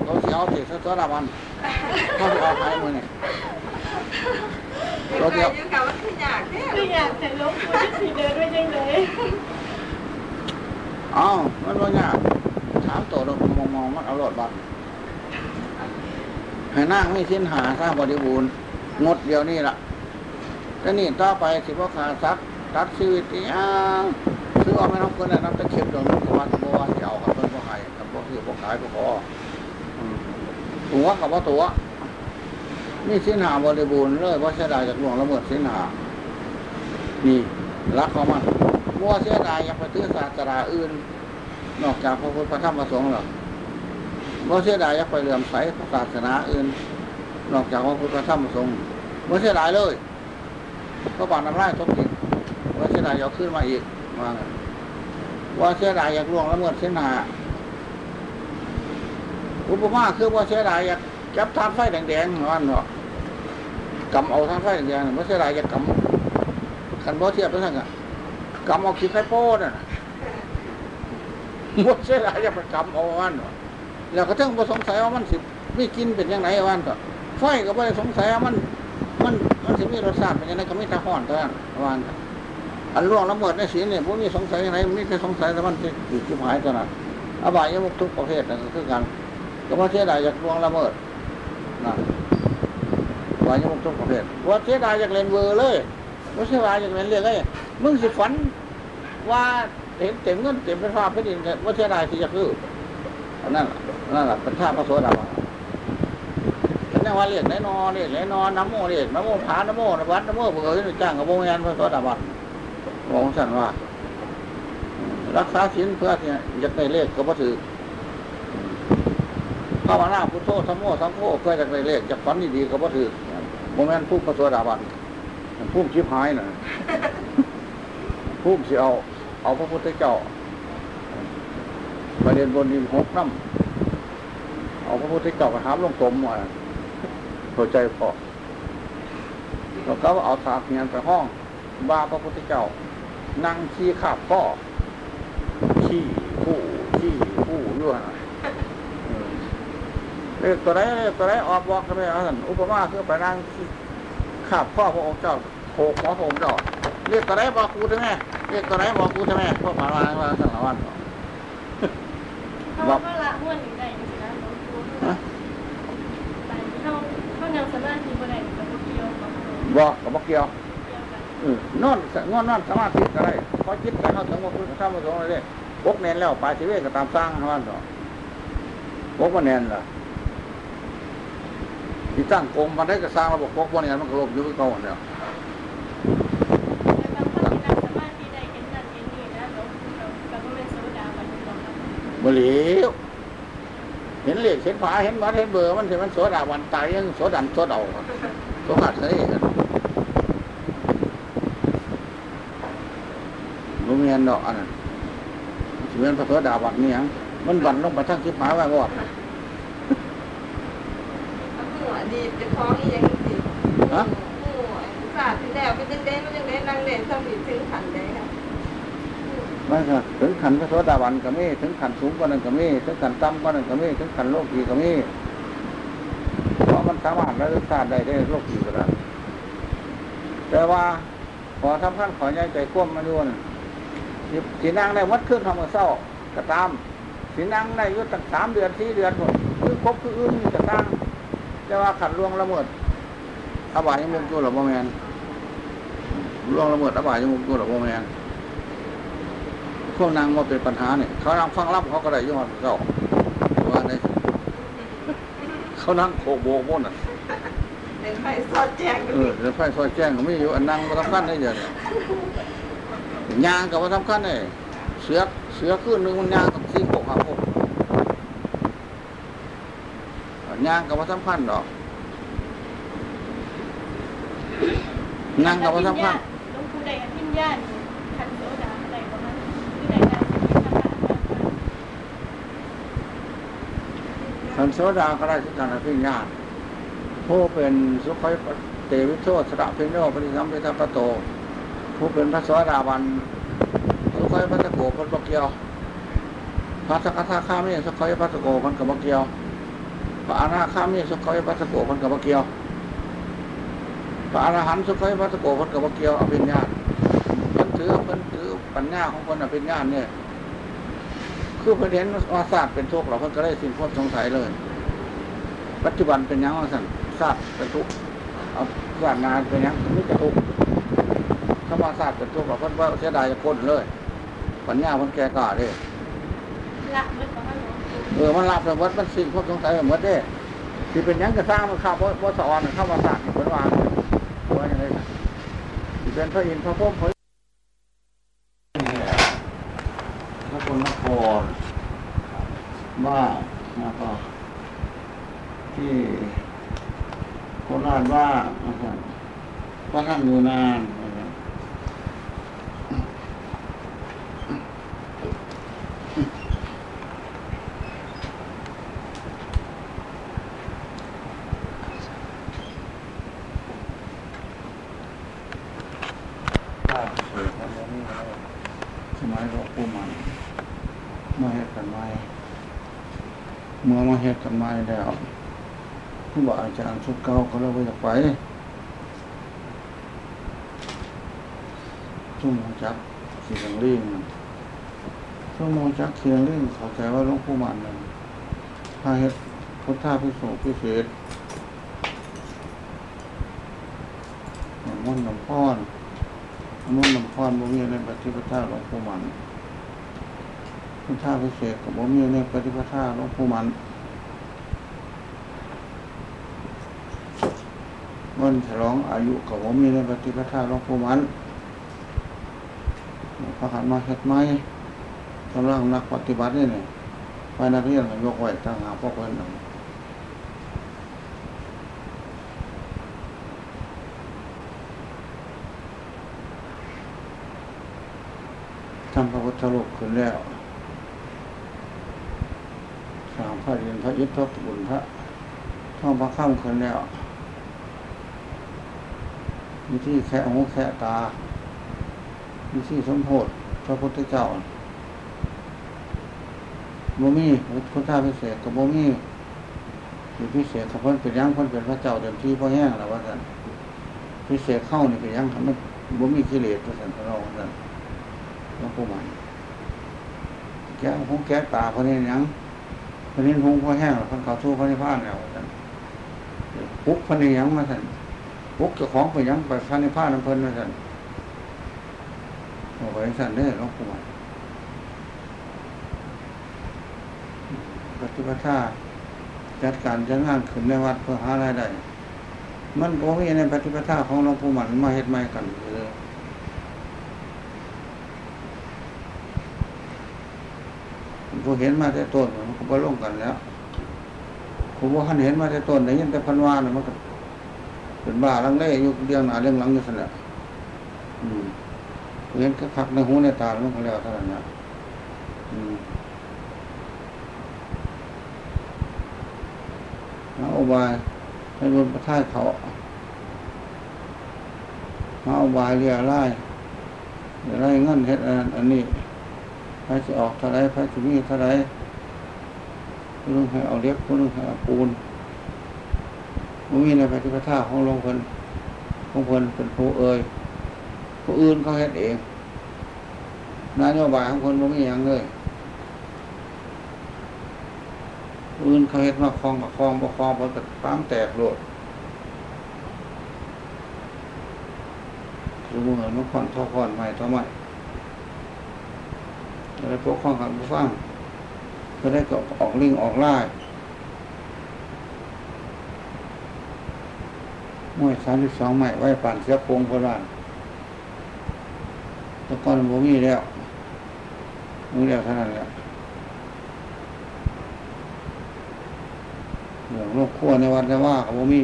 เราสิเอาสิซะตัวละมันเขาสิเอาใครมื้อนี่เดี๋ย วไปยังกับว่าคืออยากเนี่ยคืออยากจะลบมือที่เดินไว้ยังเลยเอามันบ่ยากถามตัวเรามองมองๆมันเอารถบังให้นั่งไม่สิ้นหาสร้างบริบูรณ์งดเดียวนี่ล่ะแล้วนี่ต่อไปสิพ่อขาดซักตัดชีวิตอีหยังซื้อว่าไม่ต้องเพิ่นแนะนำตะเข็บดอกนึงกับว่ากับว่าจะเอากับเพิ่นบ่ให้กับบ่คือบ่ขายบ่ขออืมตัวกับว่าตัว นี่สินหาบริบูรณ์เลยว่าเสียดายจากหลวงละเมิดสินหานี่รักของมันบ่เสียดายอยากไปถือศาสนาอื่น นอกจากพระพุทธพระธรรมพระสงฆ์หรอกบ่เสียดายอยากไปเลื่อมใสพระศาสนาอื่น นอกจากพระพุทธพระธรรมพระสงฆ์บ่เสียดายเลยเพราะบาปน้ำลายตกกินบ่เสียดายอยากขึ้นมาอีกว่าว่าเสียดายอยากล่วงละเมิดเส้นหาอุปมาคือว่าเสียดายอยาก จับทานไฟแดงๆว่าเนาะกำเอาทานไฟแดงๆบ่เสียดายอยากำคันบ่เทียบไปทั้งอะกำเอาขี้ไข่โป้น่ะหมดเสียดายอย่าไปกำเอาวันวะแล้วก็ถึงบ่สงสัยว่ามันสิมีกินเป็นยังไงวันต่อไฟก็บ่ได้สงสัยว่ามัน มันมันสิมีรสชาติเป็นยังไงก็ไมีแต่ห้อนเท่านั้นวันอันล่วงละเมิดในศีลเนี่ยบ่มีสงสัยยังไงมีแต่สงสัยแต่มันสิสิชิบหายเท่านั้นอบายยมุกทุกประเภทนั่นก็คือกันก็บ่เสียดายอยากล่วงละเมิด นะอบายยมุกทุกประเภทบ่เสียดายอยากเล่นเวอร์เลยบ่เสียดายอยากเล่นเรื่องไอ้มึงสิฝันว่าเห็นเต็มเงินเต็มเป็นฟ้าเป็นดินว่าเสียดายที่จะคืออันนั่นล่ะนั่นแหละเป็นท่าพระโสดาบันเป็นยังว่าเรียกไหนนอเรียกไหนนอนน้ำโมเรียกน้ำโมผาน้ำโมนวัดน้ำโมเบื่อที่จ้างกับโมงานพระโสดาบันบอกสันว่า รักษาศีลเพื่อที่จะได้เลขก็บ่ถือ ภาวนาพุทโธธรรมโมสังโฆเพื่อจะได้เลขจะฝันดีๆก็บ่ถือโมเมนต์ผู้พระโสดาบันผู้ชิบหายน่ะผู้สิเอา เอาพระพุทธเจ้าประเด็นบนดินหกน้ำเอาพระพุทธเจ้าไปหามลงตมว่าหัวใจพอแล้วก็เอาสาเพียนไปห้องบาพระพุทธเจ้า นั่งขี้ขาบพ่อขี้ผู้ขี้ผู้ยู่ฮะ เลขตัวไหนเลขตัวไหนออกบอกกันไปเอาสันอุปมาคือไปนั่งขี้ขาบพ่อพระองค์เจ้าโขกหัวพระองค์เจ้าเรียกตัวไหนบอกกูใช่ไหมเรียกตัวไหนบอกกูใช่ไหมพวกผ่านมาว่าสังหารวันเขาว่าละม่วนอยู่ได้จังซี่นะหลวงปู่ฮะไปเขาเขายังสมาธิบ่ได้กับบ่เกี่ยวกับเขาบอกกับบอกเกี่ยวเกี่ยวกันเออนอนงอนนอนสมาธิก็ได้พอจิตไปเข้าถึงว่าพุทธธรรมประสงค์เลยปกแนนแล้วปลายชีวิตก็ตามสร้างเท่านั้นต่อปกว่าแนนล่ะ ที่ตั้งกรมมันได้ก็สร้างระบบปกว่าแนนมันก็ลบอยู่ที่เก่าหมดแล้วแต่บางคนที่นั่งสมาธิได้เห็นนั่นเห็นนี่นะหลวงปู่เราก็บ่แม่นโสดาบันหรอกครับบหลีวเห็นเหล็กเห็นผาเห็นวัดเห็นเบอร์มันเห็นมันโสดาวันตายยังโสดันโสดเอาโสขาดเลยกันบ่มีอันดอกอันนั้นสิเป็นพระโสดาวันนี่หยังมันบันลงไปทั้งชิบหายไว้บ่เอาหัว ดีจะคล้องอีหยังสิหัวศาสตร์ที่แล้วเป็นจังได๋มันจังได๋นั่งเล่นสมิถึงขันได้ค่ะไม่ค่ะถึงขันพระโสดาวันก็มีถึงขันสูงกว่านั้นก็มีถึงขันต่ำกว่านั้นก็มีถึงขันโลกีก็มีเพราะมันสามารถระลึกชาติได้ได้โลกีก็ได้แต่ว่าขอทำขั้นขอใหญ่ใจกว้มมาดูนะสิสีนางได้วัดขึ้นทำมือเศร้าก็ตามสีนางได้อยุตั้งสามเดือนสี่เดือนหมดคือครบคืออื่นมีแต่ตั้ง แต่ว่าขัดล่วงละเมิดอบายยมุกตัวหรือบ่แมนล่วงละเมิดอบายยมุกตัวหรือบ่แมนพวกนางว่าเป็นปัญหาเนี่ยเขานั่งฟังรับเขาก็ได้ยอดเก่าว่าในเขานั่งโขกโบกบนอะเดินไปสอดแจ้งเออเดี๋ยวไฟซอยแจ้งก็ไม่อยู่อันนั่งมาสำคัญได้เดี๋ยวนี้ยางกับว่าสำคัญเลยเสือเสือขึ้นหนึ่งมันยางกับสี่โขกห้าโขก ยางกับว่าสำคัญดอกนั่งกับว่าสำคัญหลวงปู่ได้อภิญญาณคันโสดาได้บ่มันคือได้การสิทธิ์ธรรมะท่านโสดาก็ได้ทุกการอภิญญาณผู้เป็นสุขัยเตวิโชสระพิโนปฏิสัมพิทัพพะโต ผู้เป็นพระโสดาบันสุขัยพระสโกพันบกเกียวพระสกทาข้ามีสุขัยพระสโกพันกับบกเกียว พระอนาคามีสุขัยพระสโกพันกับบกเกียวพระอรหันต์สุขัยพระสโกพันกับบกเกียวอภิญญาณเพิ่นถือเพิ่นถือปัญญาของคนอภิญญาณเนี่ย คือเพิ่นเห็นว่าศาสตร์เป็นทุกข์เราเพิ่นก็ได้สิ้นพ้นสงสัยเลย ปัจจุบันเป็นยังว่าสั่นศาสตร์เป็นทุกข์เอาศาสตร์นานเป็นยังไม่จะทุกข์คำว่าศาสตร์เป็นทุกข์เราเพิ่นว่าเสียดายจะพ้นเลย ปัญญามันแก่กล้าเด้ละมันก็ให้หลวงปู่เออมันรับแล้ววัดมันสิ่งพวกสงสัยหมดเด้ที่เป็นยังกระสร้างมันข้าวว่าสอนเข้ามาสั่งเป็นวางว่าอย่างไรที่เป็นพระอินทร์พระพุทธพระพระคนนครบ้านแล้วก็ที่โคราชบ้านะครับก็นั่งอยู่นานนะครับ ภาพสวยครับแล้วนี่อะไรสมัยหลวงปู่มันมาเฮ็ดกันใหม่ เฮ็ดกันม่แล้วผู้บอกอาจารย์ชุดเก่าก็เลยว่าอยากไปชุ่มจักเสียงลิ่งชุ่มจักเสียงลิ่งเข้าใจว่าหลวงปู่มันนั่นพาเฮ็ดพุทธาพิโสพิเศษน้ำมันต์น้ำพรอนุนำพรบ่มีในปฏิปทาหลวงปู่มันพุทธาพิเศษกับบ่มีในปฏิปทาหลวงปู่มัน วันฉลองอายุกับบ่มีในปฏิปทาหลวงปู่มันพระหันมาเฮ็ดไหมกำลังนักปฏิบัตินี่นี่ไปนักเรียนยกไว้ตั้งหาพวกเพิ่นนั่นทำพระพุทธรูปขึ้นแล้วสร้างพระเรียนพระอิฐพระบุญพระท่องพระข้ามขึ้นแล้ว มีที่แค่หูแค่ตามีที่สมโพธพระพุทธเจ้าบ่มีพุทธาพิเศษกับบ่มีอยู่พิเศษกับเพิ่นเป็นยังเพิ่นเป็นพระเจ้าเต็มที่พอแห้งแล้วว่าซั่นพิเศษเข้านี่เป็นยังมันบ่มีกิเลสว่าซั่นพระเราว่าซั่นหลวงปู่มันแก้หงแก้ตาเพราะนี่หยังเพราะนี่หงพอแห้งแล้วเพิ่นเข้าสู่พระนิพพานแล้วว่าซั่นปุ๊บเพราะนี่หยังมาซั่น ปุ๊บเจ้าของไปยังไปพระนิพพานนำเพิ่นว่าซั่นบอกไว้ซั่นเด้อหลวงปู่มันปฏิปทาจัดการจัดงานขึ้นในวัดเพื่อหารายได้ มันก็มีในปฏิปทาของหลวงปู่มันมาเฮ็ดใหม่กันเลยผู้เห็นมาแต่ต้นมันก็บ่ลงกันแล้วผู้ว่าหันเห็นมาแต่ต้นได้ยินแต่พันวานมันก็ เป็นบ้าลังเลอยู่เรื่องหนาเรื่องหลังอยู่สนะอืมเห็นคักในหูในตาแล้วมันก็แล้วเท่านั้นนะอืมมาอุบายให้บนประท่ายเขามาอุบายเรียไล่เรียไล่เงินเฮ็ดอันอันนี้ใครจะออกเท่าไรใครจะมีเท่าไรผู้นึงให้เอาเล็กผู้นึงให้เอาปูน มันมีในปฏิปทาของหลวงเพิ่นของเพิ่นเป็นผู้เอ่ยผู้อื่นเขาเฮ็ดเองนายโยบายของเพิ่นมันมีอย่างเลยอื่นเขาเห็นว่าคลองกับคลองบ่คลองมันก็ตามแตกโลดรู้เหมือนมันควันท่อควันใหม่ท่อใหม่อะไรพวกคลองขันผู้ฟังก็ได้ก็ออกลิงออกล่า มวยสามสิบสองใหม่ไว้ป่านเสียโคงโบราณตะกอนมันบ่มีแล้วมีแล้วเท่านั้นแหละหลวงลูกขั้วในวัดในว่าเขาบ่มี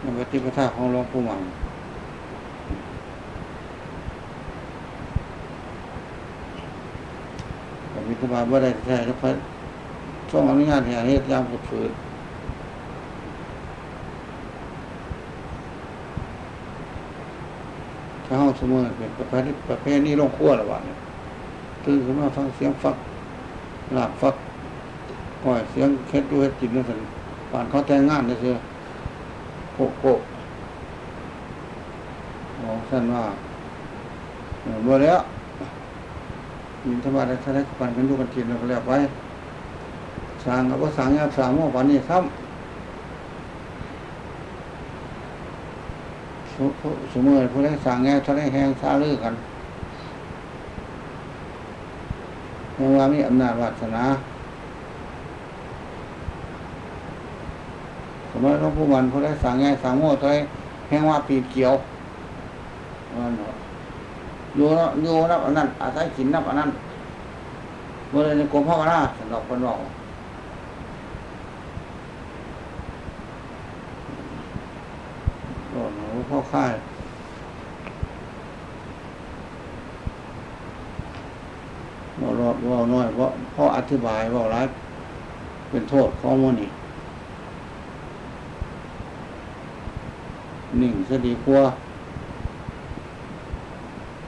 ในปฏิปทาของหลวงปู่หมันแต่มีสบายบ่ได้ใช่แล้วพระช่วงอนุญาตให้เหตุยามสุดฝืน เฮาเสมอเป็นประเภทประเภทนี้ลงขั้วละบาดเนี่ยตื่นขึ้นมาฟังเสียงฟักหลับฟักก่อยเสียงเค็ดด้วยจิตนั่นสิป่านเขาแต่งงานเลยเชียโกโกบอกท่านว่าเออบ่แล้วยินธรรมะได้ท่านได้ปันกันดูกันกินแล้วก็แล้วไปสางกับว่าสร้างยาสางหม้อปันนี่ซ้ำ สสมมติผู้ใดสร้างแง่ท่านได้แห้งซาลือกันยังว่ามีอำนาจวาสนาสมัยหลวงปู่มันเขาได้สั่งไงสั่งโม่ตัวแห้งว่าปีเกี่ยวนั่นเนาะอยู่เนะอยู่นับอันนั้นอาศัยกินนับอันนั้นเมื่อไรในกรมพ่อหน้าสนอกคนบอกโอ้โห พ่อค่ว่ารอดว่าน้อยเพราะพ่ออธิบายว่าร้ายเป็นโทษของมันนี่นิ่งซะดีกว่า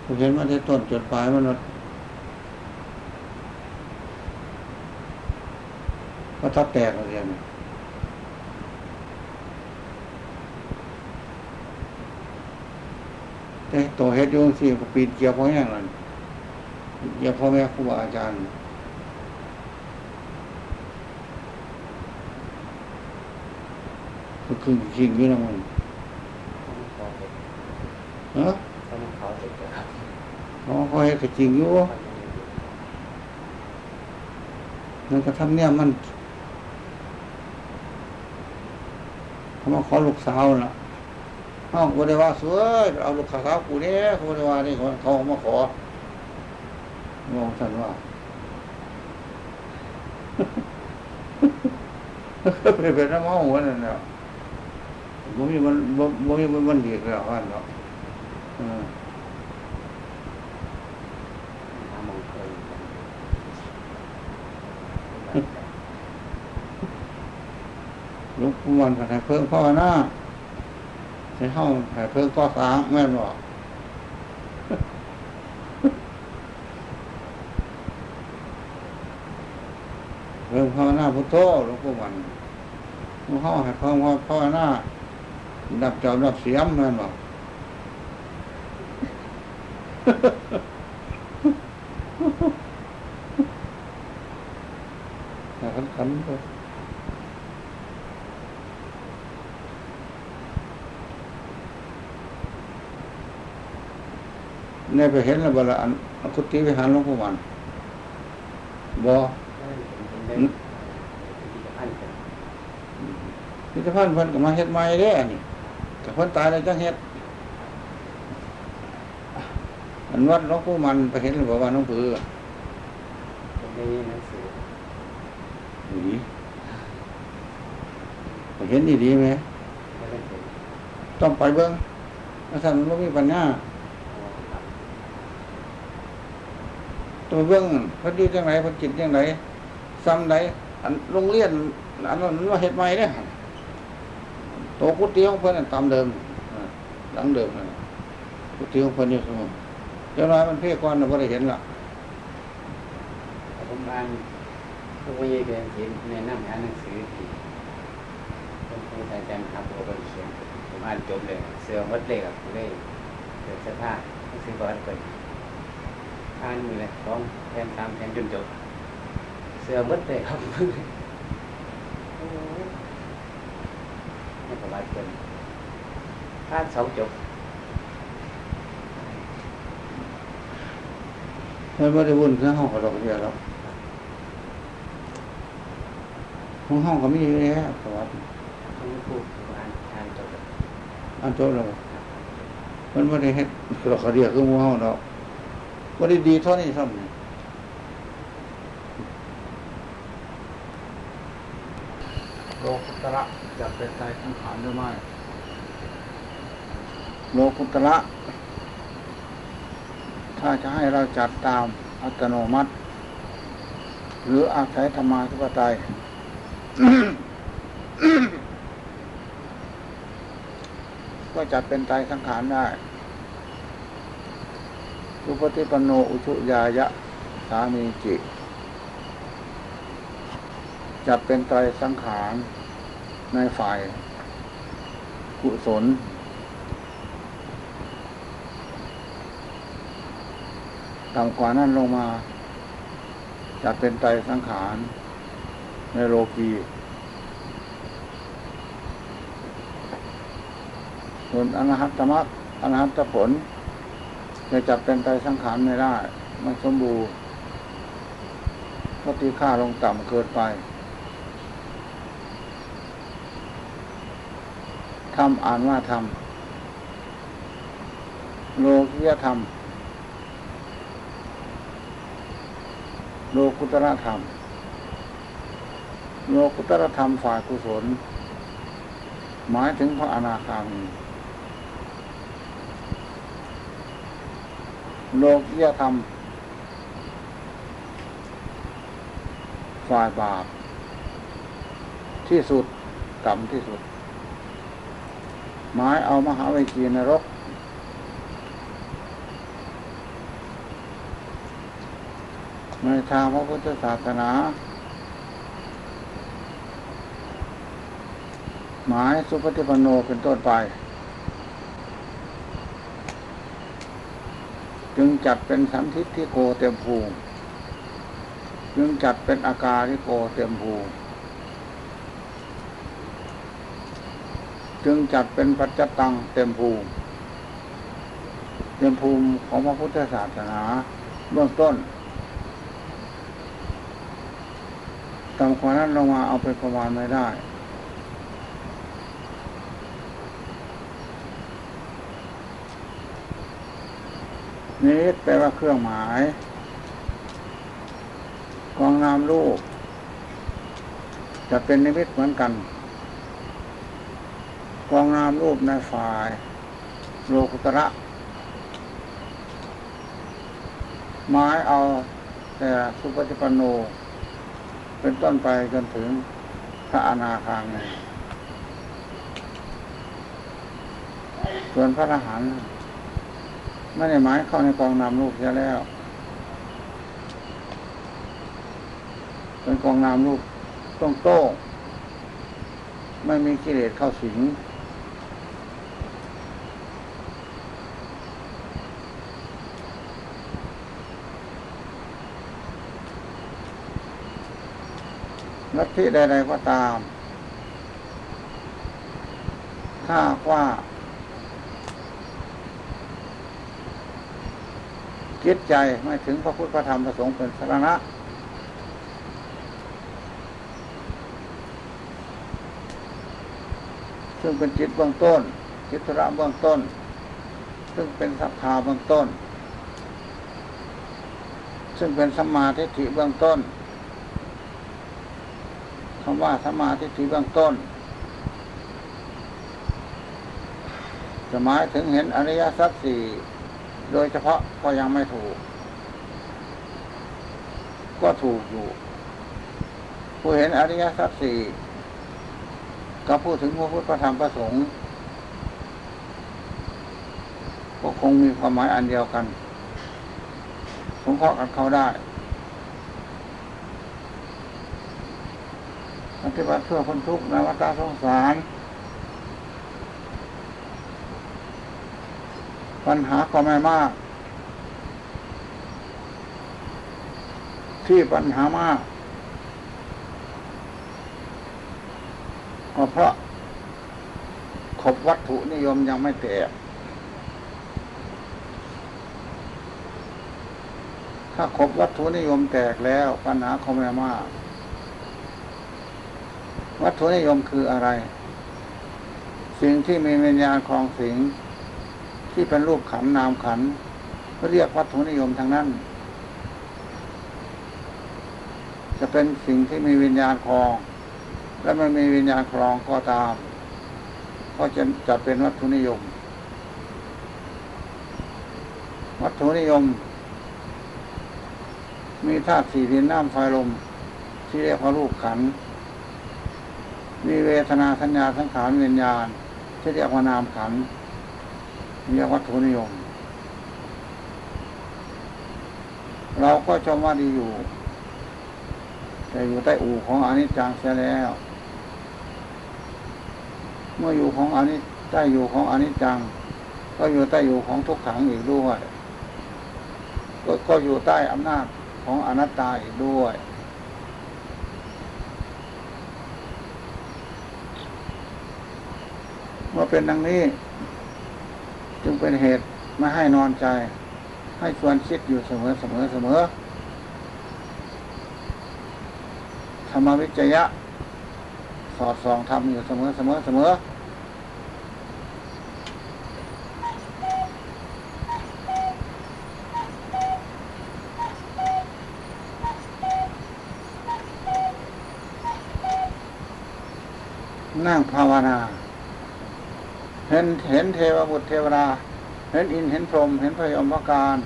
ผมเห็นมันที่ต้นจดปลายมันว่าก็ทับแตกอะไรอย่างนี้ แต่ตัวเฮ็ดยุ่งสี่ปีนเกี่ยวพราะอย่างนั้นเกี่ยวพ่อแม่ครูบาอาจารย์ก็คือขิงอยู่นะมันฮะน้อ๋อเขาเฮ็ดก็จริงอยู่นั่นก็ทำเนี่ยมันเขามาขอลูกสาวน่ะ เขาบ่ได้ว่าสวยเอาลูกสาวกูเนี่ยเขาบ่ได้ว่านี่เขาเขามาขอมองท่านว่าเป็นเป็นน้ำเมาหัวนั่นแหละบ่มีมันบ่บ่มีมันมันดีแล้วว่าเนาะเออหามองเคยหลุงปู่มันก็ให้เพิ่งพ่อหน้า ใช้ห้องให้เพิ่งก็สร้างแม่นบ่เพิ่งพ่อหน้าพุทโธหลวงปู่มันหลวงพ่อให้เพิ่งพ่อหน้าดับจอบดับเสียมแม่นบ่แต่ขันขันไป เนี่ยไปเห็นแล้วเวลาอันอันคุติวิหารหลวงพ่อมันบอเป็นอันเป็นพิพิธภัณฑ์เพิ่นก็มาเฮ็ดใหม่เด้อันนี้แต่เพิ่นตายแล้วจังเฮ็ดอันวัดหลวงปู่มันไปเห็นแล้วบอกว่าหลวงปู่เป็นในหนังสือหนีไปเห็นดีดีๆไหมไม่ได้เป็นต้องไปเบิ่งถ้าท่านมันบ่มีปัญญา ครับ ตัวเบื้องเพิ่นอยู่จังไหนเพิ่นจิตจังไหนซ้ำไหนอันโรงเรียนอันนั้นว่าเฮ็ดใหม่เด้โตกุฏิของเพิ่นนั่นตามเดิมหลังเดิมนั่นกุฏิของเพิ่นอยู่เสมอเจ้าน้อยมันเพ่ก่อนน่ะบ่ได้เห็นล่ะผมอ่านผู้วิทยาเขียนแนะนำอ่านหนังสือที่เป็นผู้อาจารย์ครับผมเขียนผมอ่านจบเลย เสือมัดเลยครับเลยเสือเสื้อผ้าหนังสือบอลเปิด อ่านมือเลยสองแทนสามแทนจนจบ เสือมัดเลยครับโอ้ยให้ประวัติเป็นอ่านสองจบเพิ่นบ่ได้วุ่นคือเฮาก็ดอกเดียวแล้วของเฮาก็มีอยู่แล้วประวัติต้องพูดอ่านอ่านจบอันจบแล้วมันบ่ได้เฮ็ดดอกกระเดียคือหมู่เฮาดอก บ่ได้ดีเท่านี้ซ้ำนี่โลกุตระจะเป็นใจสังขารหรือไม่ โลกุตระ ถ้าจะให้เราจัดตามอัตโนมัติ หรืออาศัยธรรมาธิปไตยก็จัดเป็นไตรสังขารได้ สุปฏิปันโนอุชุยายะ สามีจิจัดเป็นไตรสังขาร ในฝ่ายกุศล ต่ำกว่านั้นลงมาจัดเป็นไตรสังขาร ในโลกีส่วนอนหัตตมรรคอนหัตตผล จะจัดเป็นไตสังขารไม่ได้ไม่สมบูรณ์เพราะตีค่าลงต่ำเกินไปทำอ่านว่าทำโลกิยธรรม โลกุตระธรรม โลกุตระธรรมฝ่ายกุศล หมายถึงพระอนาคามี โลกิยธรรมฝ่ายบาป ที่สุดต่ำที่สุด หมายเอามหาวิจีนรก ในทางพระพุทธศาสนา หมายสุปฏิปันโนเป็นต้นไป จึงจัดเป็นสันทิฏฐิโกเต็มภูมิจึงจัดเป็นอาการิโกเต็มภูมิจึงจัดเป็นปัจจตังเต็มภูมิเต็มภูมิของพระพุทธศาสนาเบื้องต้นต่ำกว่านั้นเรามาเอาไปประมาณไม่ได้ นิมิตแปลว่าเครื่องหมายกองนามรูป จะเป็นนิมิตเหมือนกัน กองนามรูปในฝ่าย โลกุตระหมายเอาแต่สุปฏิปันโน เป็นต้นไปจนถึงพระอนาคามีส่วนพระอรหันต์ ไม่ได้หมายเข้าในกองนามรูปเสียแล้วเป็นกองนามรูปต้องโต้ไม่มีกิเลสเข้าสิงลัทธิใดๆก็ตาม ถ้าว่า คิดใจไม่ถึงพระพุทธพระธรรมพระสงฆ์เป็นสาระซึ่งเป็นจิตเบื้องต้น จิตธระเบื้องต้น ซึ่งเป็นศรัทธาเบื้องต้น ซึ่งเป็นสมมาทิฏฐิเบื้องต้นคำว่าสมมาทิฏฐิเบื้องต้นจะหมายถึงเห็นอริยสัจสี่ โดยเฉพาะก็ยังไม่ถูก ก็ถูกอยู่ ผู้เห็นอริยสัจสี่ก็พูดถึงพระพุทธพระธรรมพระสงฆ์ก็คงมีความหมายอันเดียวกันสงเคราะห์กันเขาได้ปฏิบัติเพื่อพ้นทุกข์ในวัฏสงสาร ปัญหาก็ไม่มาก ที่ปัญหามาก ก็เพราะขบวัตถุนิยมยังไม่แตกถ้าขบวัตถุนิยมแตกแล้วปัญหาเขาไม่มาก วัตถุนิยมคืออะไร สิ่งที่มีวิญญาณคลองสิง ที่เป็นรูปขันนามขันเรียกวัตถุนิยมทางนั้น จะเป็นสิ่งที่มีวิญญาณคลอง และมันมีวิญญาณคลองก็ตาม ก็จะจะเป็นวัตถุนิยม วัตถุนิยม มีธาตุสี่ดินน้ำไฟลม ที่เรียกว่ารูปขัน มีเวทนาสัญญาสังขารวิญญาณ ที่เรียกว่านามขัน เรียกวัตถุนิยม เราก็ชมว่าดีอยู่ แต่อยู่ใต้อู่ของอนิจจังเสียแล้ว เมื่ออยู่ของอนิจใต้อยู่ของอนิจจัง ก็อยู่ใต้อยู่ของทุกขังอีกด้วยก็ก็อยู่ใต้อำนาจของอนัตตาอีกด้วยเมื่อเป็นดังนี้ จึงเป็นเหตุม่ให้นอนใจ ให้ชวนคิดอยู่เสมอเสมอเสมอธรรมวิจยะ สอดส่องทำอยู่เสมอเสมอเสมอนั่งภาวนา เห็นเห็นเทวบุตรเทวดาเห็นอินเห็นพรหมเห็นพระยมพระการ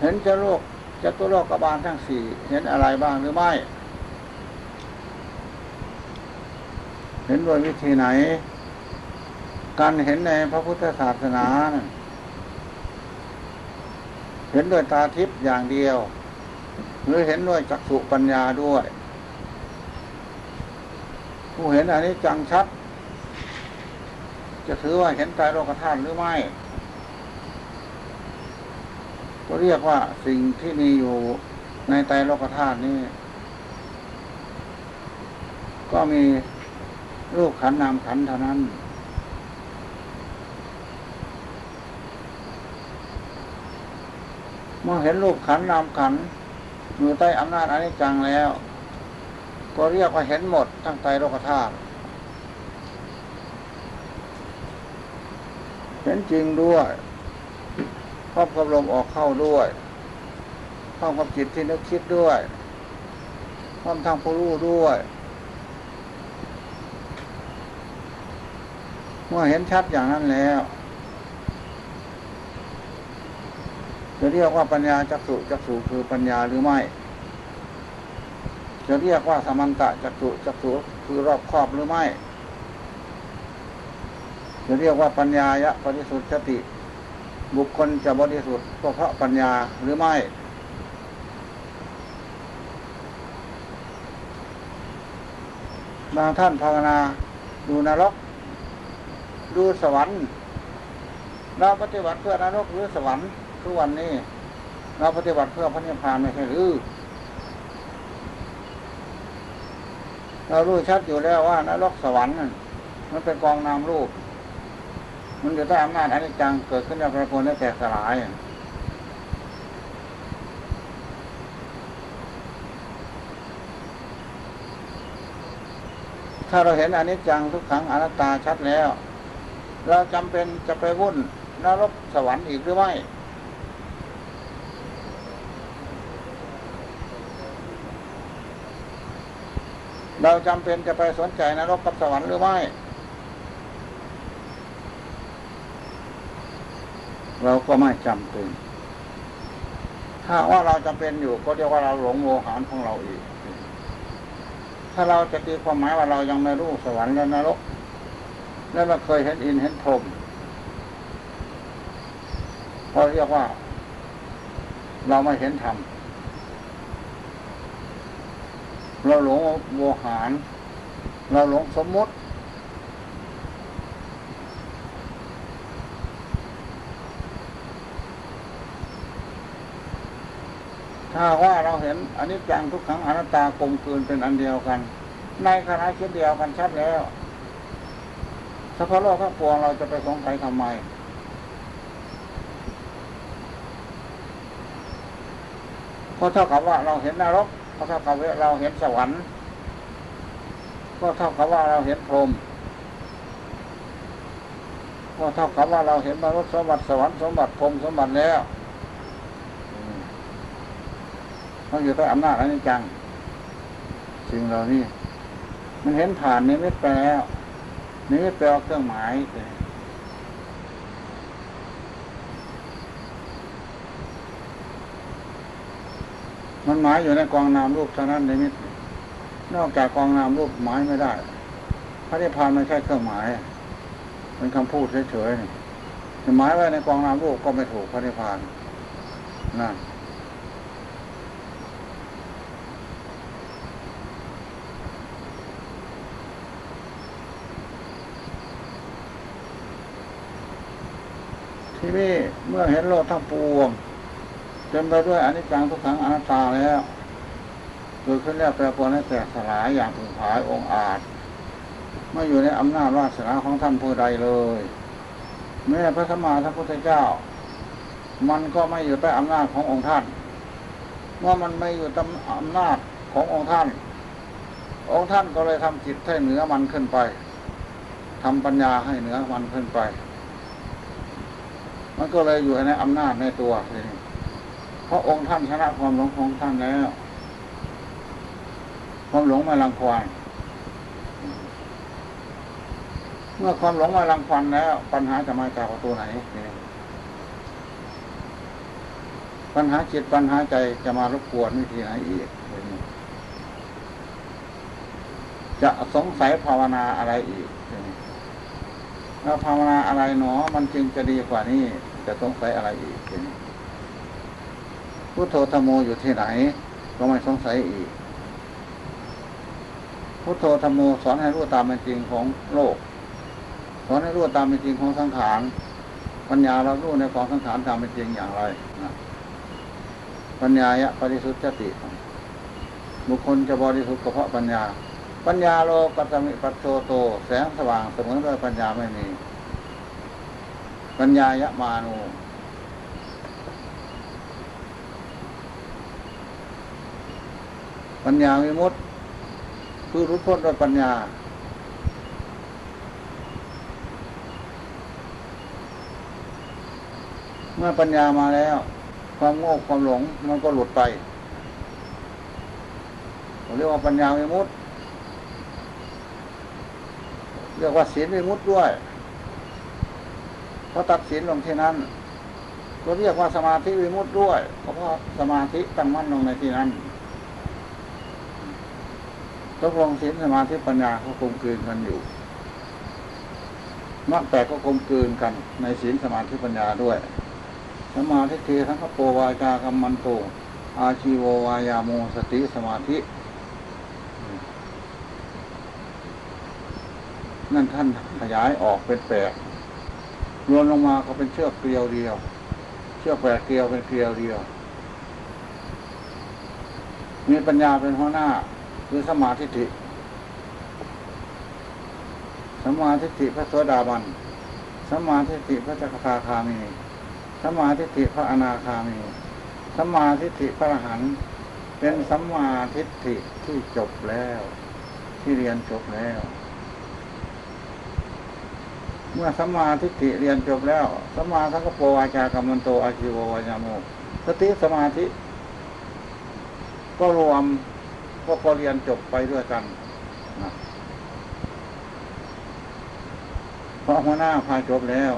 เห็นเจ้าโลกเจ้าตัวโลกกบาลทั้งสี่เห็นอะไรบ้างหรือไม่ เห็นโดยวิธีไหน การเห็นในพระพุทธศาสนาเห็นด้วยตาทิพย์อย่างเดียว หรือเห็นด้วยจักษุปัญญาด้วย ผู้เห็นอันนี้จังชัด จะถือว่าเห็นใจโลกธาตุหรือไม่ ก็เรียกว่าสิ่งที่มีอยู่ในไตรโลกธาตุนี้ ก็มีรูปขันนามขันเท่านั้น เมื่อเห็นรูปขันนามขันอยู่ใต้อำนาจอนิจจังแล้ว ก็เรียกว่าเห็นหมดทั้งไตรโลกธาตุ เห็นจริงด้วยพร้อมกับลมออกเข้าด้วยพร้อมกับจิตที่นึกคิดด้วยพร้อมทางผู้รู้ด้วย เมื่อเห็นชัดอย่างนั้นแล้วจะเรียกว่าปัญญาจักสุจักสุคือปัญญาหรือไม่ จะเรียกว่าสมันตะจักสุจักสุคือรอบครอบหรือไม่ จะเรียกว่าปัญญายะปริสุทธิสติ บุคคลจะบริสุทธิ์ก็เพราะปัญญาหรือไม่บางท่านภาวนาดูนรก ดูสวรรค์ เราปฏิบัติเพื่อนรกหรือสวรรค์ทุกวันนี้เราปฏิบัติเพื่อพระนิพพานไม่ใช่หรือ เรารู้ชัดอยู่แล้วว่านรกสวรรค์มันเป็นกองนามรูป มันอยู่ใต้อำนาจอนิจจังเกิดขึ้นในประพลและแตกสลาย ถ้าเราเห็นอนิจจังทุกขังอนัตตาชัดแล้ว เราจำเป็นจะไปวุ่นนรกสวรรค์อีกหรือไม่เราจำเป็นจะไปสนใจนรกกับสวรรค์หรือไม่ เราก็ไม่จำเป็น ถ้าว่าเราจำเป็นอยู่ก็เรียกว่าเราหลงโมหานของเราอีก ถ้าเราจะตีความหมายว่าเรายังไม่รู้สวรรค์และนรก และเราเคยเห็นอินเห็นพรหมพอเรียกว่า เราไม่เห็นธรรมเราหลงโมหารเราหลงสมมติ ถ้าว่าเราเห็นอันนี้จังทุกครั้งอนัตตากลมกลืนเป็นอันเดียวกัน ในขณะคิดเดียวกันชัดแล้วสัพพะโลกทั้งปวงเราจะไปสงสัยทำไม ก็เท่ากับว่าเราเห็นนรกก็เท่ากับว่าเราเห็นสวรรค์ ก็เท่ากับว่าเราเห็นพรหมก็เท่ากับว่าเราเห็นมนุษย์สมบัติสวรรค์สมบัติพรหมสมบัติแล้ว เขาอยู่ใต้อำนาจอนิจจัง สิ่งเหล่านี้ มันเห็นผ่านนิมิตไปแล้วนิมิตแปลเครื่องหมายมันหมายอยู่ในกองนามรูปเท่านั้นนิมิต นอกจากกองนามรูปหมายไม่ได้พระนิพพานไม่ใช่เครื่องหมายเป็นคำพูดเฉยๆหมายไว้ในกองนามรูปก็ไม่ถูกพระนิพพานนั่น ที่นี่เมื่อเห็นโลกทั้งปวงเต็มไปด้วยอนิจจังทุกขังอนัตตาแล้วเกิดขึ้นแล้วแปรปรวนให้แตกสลายอย่างผึ่งผายองอาจไม่อยู่ในอำนาจวาสนาของท่านผู้ใดเลย แม้พระสมมาสัมพุทธเจ้า มันก็ไม่อยู่ใต้อำนาจขององค์ท่าน เมื่อมันไม่อยู่ใต้อำนาจขององค์ท่าน องค์ท่านก็เลยทำจิตให้เหนือมันขึ้นไปทำปัญญาให้เหนือมันขึ้นไป มันก็เลยอยู่ในอำนาจในตัวทีนี้เพราะองค์ท่านชนะความหลงของท่านแล้ว ความหลงมาลังควานเมื่อความหลงมาลังควานแล้ว ปัญหาจะมาจากประตูไหน ปัญหาจิตปัญหาใจจะมารบกวนวิธีไหนอีก จะสงสัยภาวนาอะไรอีกแล้วภาวนาอะไรหนอ มันจึงจะดีกว่านี้ จะสงสัยอะไรอีกพุทโธธรรมโมอยู่ที่ไหน ก็ไม่สงสัยอีก พุทโธธรรมโมสอนให้รู้ตามเป็นจริงของโลก สอนให้รู้ตามเป็นจริงของสังขารปัญญาเรารู้ในของสังขารตามเป็นจริงอย่างไรนะปัญญายะปริสุทธิ์จติบุคคลจะบริสุทธิ์ก็เพราะปัญญา ปัญญาโลกัตมิปัสโชโต แสงสว่างเสมอด้วยปัญญาไม่มี ปัญญายะมานูปัญญาวิมุตติคือรู้พ้นด้วยปัญญา เมื่อปัญญามาแล้ว ความโง่ความหลงมันก็หลุดไปเรียกว่าปัญญาวิมุตติเรียกว่าศีลวิมุตติด้วย เพราตัดศีลลงที่นั้นก็เรียกว่าสมาธิวิมุตติด้วยเพราะว่าสมาธิตั้งมั่นลงในที่นั้นตกลงศีลสมาธิปัญญาเขากลมกลืนกันอยู่มรรคแปดก็กลมกลืนกันในศีลสมาธิปัญญาด้วย สมาธิเททั้งขโปวาจากรรมันโต อาชีโววายาโมสติสมาธิ นั่นท่านขยายออกเป็นแปด รวมลงมาก็เป็นเชือกเกลียวเดียว เชือกแปดเกลียวเป็นเกลียวเดียว มีปัญญาเป็นหัวหน้าคือสมาธิิสมาธิิพระโสดาบันสมาธิิพระจักทาคามีสมาธิิพระอนาคามีสมาธิิพระอรหันต์เป็นสมาทิฏฐิที่จบแล้ว ที่เรียนจบแล้ว เมื่อสัมมาทิฏฐิเรียนจบแล้วสัมมาสังกปรวาจากรรมันโตอาชีววายาโมสติสมาธิ ก็รวมก็พอเรียนจบไปด้วยกันนะเพราะหัวหน้าพาจบแล้ว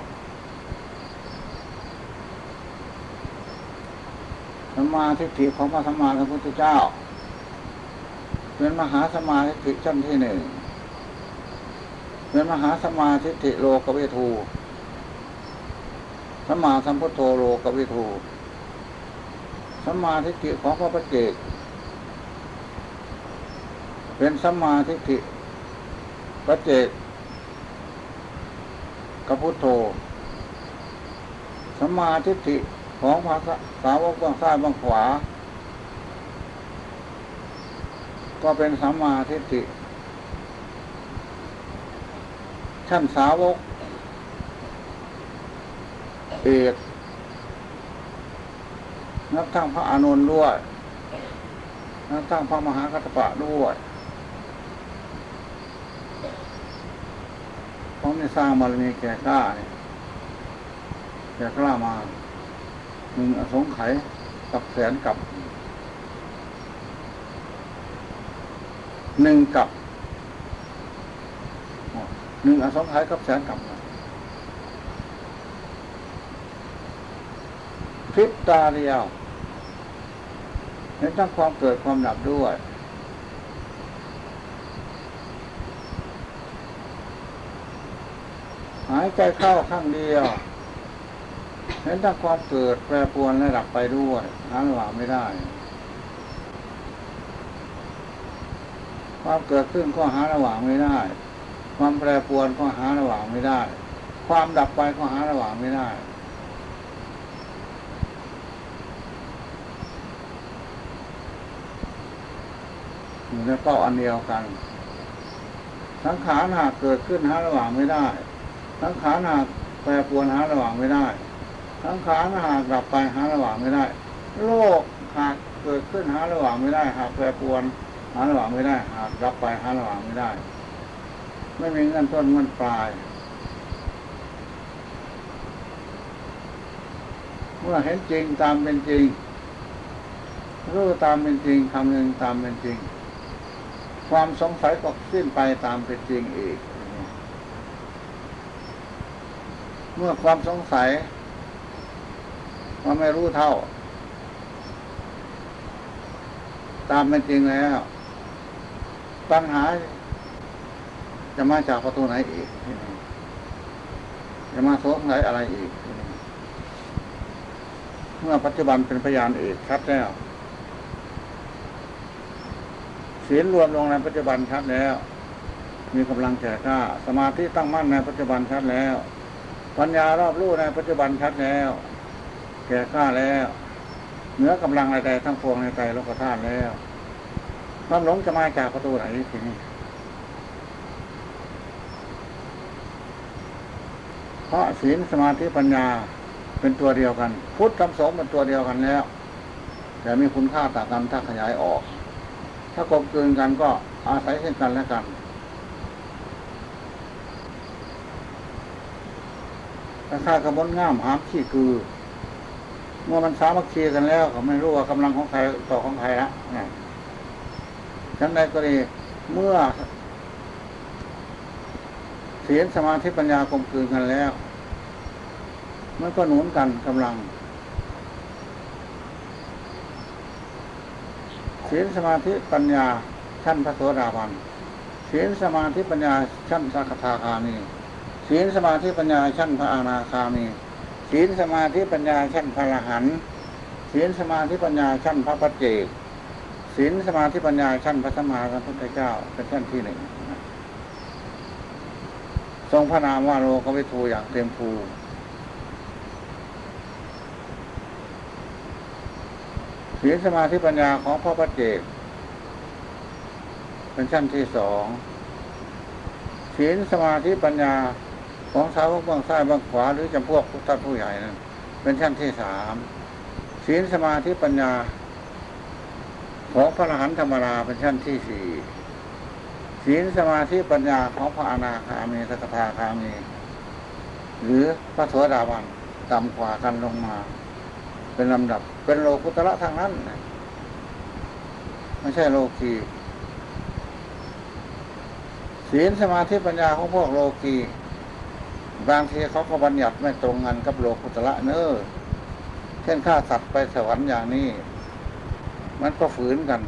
สัมมาทิฏฐิของพระสัมมาสัมพุทธเจ้า เป็นมหาสมมาทิฏฐิชั้นที่หนึ่ง เป็นมหาสมมาทิฏฐิโลกวิทูสัมมาสัมพุทโธโลกเวทูสัมมาทิฏฐิของพระปเจก เป็นสัมมาทิฏฐิปฏิเจกกับพุทโธสัมมาทิฏฐิของพระสาวกบางซ้ายบางขวา ก็เป็นสัมมาทิฏฐิ ชั้นสาวก เอกนับทั้งพระอานนท์ด้วยนับทั้งพระมหากัตปะด้วยเพราะไม่สร้างบารมีแก่กล้าเนี่ยแก่กล้ามาหนึ่งอสงไขยกับแสนกับหนึ่งกับ หนึ่งอสงไขยกับแสนกับพริบตาเดียวเห็นทั้งความเกิดความดับด้วย หายใจเข้าข้างเดียว เห็นทั้งความเกิดแปรปรวนและดับไปด้วยหาระหว่างไม่ได้ ความเกิดขึ้นก็หาระหว่างไม่ได้ ความแปรปรวนก็หาระหว่างไม่ได้ ความดับไปก็หาระหว่างไม่ได้ อยู่ในเป้าอันเดียวกัน สังขารหากเกิดขึ้นหาระหว่างไม่ได้ สังขารหากแปรปรวนหาระหว่างไม่ได้ สังขารหากดับไปหาระหว่างไม่ได้ โลกหากเกิดขึ้นหาระหว่างไม่ได้ หากแปรปรวนหาระหว่างไม่ได้ หากรับไปหาระหว่างไม่ได้ ไม่มีเงินต้นเงินปลาย เมื่อเห็นจริงตามเป็นจริง รู้ตามเป็นจริงคำหนึ่งตามเป็นจริง ความสงสัยก็สิ้นไปตามเป็นจริงอีก เมื่อความสงสัยมันไม่รู้เท่า ตามเป็นจริงแล้ว ปัญหา จะมาจากประตูไหนอีกจะมาสงสัยอะไรอีก เมื่อปัจจุบันเป็นพยานเอกชัดแล้วศีลรวมลงในปัจจุบันชัดแล้ว มีกำลังแก่กล้า สมาธิตั้งมั่นในปัจจุบันชัดแล้ว ปัญญารอบรู้ในปัจจุบันชัดแล้ว แก่กล้าแล้วเหนือกำลังใดๆทั้งพวงในใจโลกธาตุแล้วความหลงจะมาจากประตูไหนทีนี้ เพราะศีลสมาธิปัญญาเป็นตัวเดียวกัน พุทธธรรมสงฆ์เป็นตัวเดียวกันแล้ว แต่มีคุณค่าต่างกันถ้าขยายออก ถ้ากลมกลืนกันก็อาศัยเช่นกันและกันถ้าข้ากระบนง่ามหามขี้คือ เมื่อมันสามัคคีกันแล้วเขาไม่รู้ว่ากำลังของใครต่อของใครละนะฉันใดก็ดีเมื่อ ศีลสมาธิปัญญากลมกลืนกันแล้ว มันก็หนุนกันกำลังศีลสมาธิปัญญาชั้นพระโสดาบันศีลสมาธิปัญญาชั้นสักทาคามีศีลสมาธิปัญญาชั้นพระอนาคามีศีลสมาธิปัญญาชั้นพระอรหันต์ศีลสมาธิปัญญาชั้นพระปัจเจกศีลสมาธิปัญญาชั้นพระสัมมาสัมพุทธเจ้าเป็นชั้นที่หนึ่ง ทรงพระนามว่าโลกวิทูอย่างเต็มภูศีลสมาธิปัญญาของพระปัจเจกเป็นชั้นที่สองศีลสมาธิปัญญาของสาวกบื้องซ้ายบื้องขวา หรือจำพวกท่านผู้ใหญ่นั้นเป็นชั้นที่สามศีลสมาธิปัญญา ของพระอรหันต์ธรรมราเป็นชั้นที่สี่ ศีลสมาธิปัญญาของพระอนาคามีสกทาคามี หรือพระโสดาบันต่ำกว่ากันลงมา เป็นลำดับเป็นโลกุตระทางนั้น ไม่ใช่โลกีศีลสมาธิปัญญาของพวกโลกีบางทีเขาก็บัญญัติไม่ตรงกันกับโลกุตระเนอ้อเช่นฆ่าสัตว์ไปสวรรค์อย่างนี้ มันก็ฝืนกัน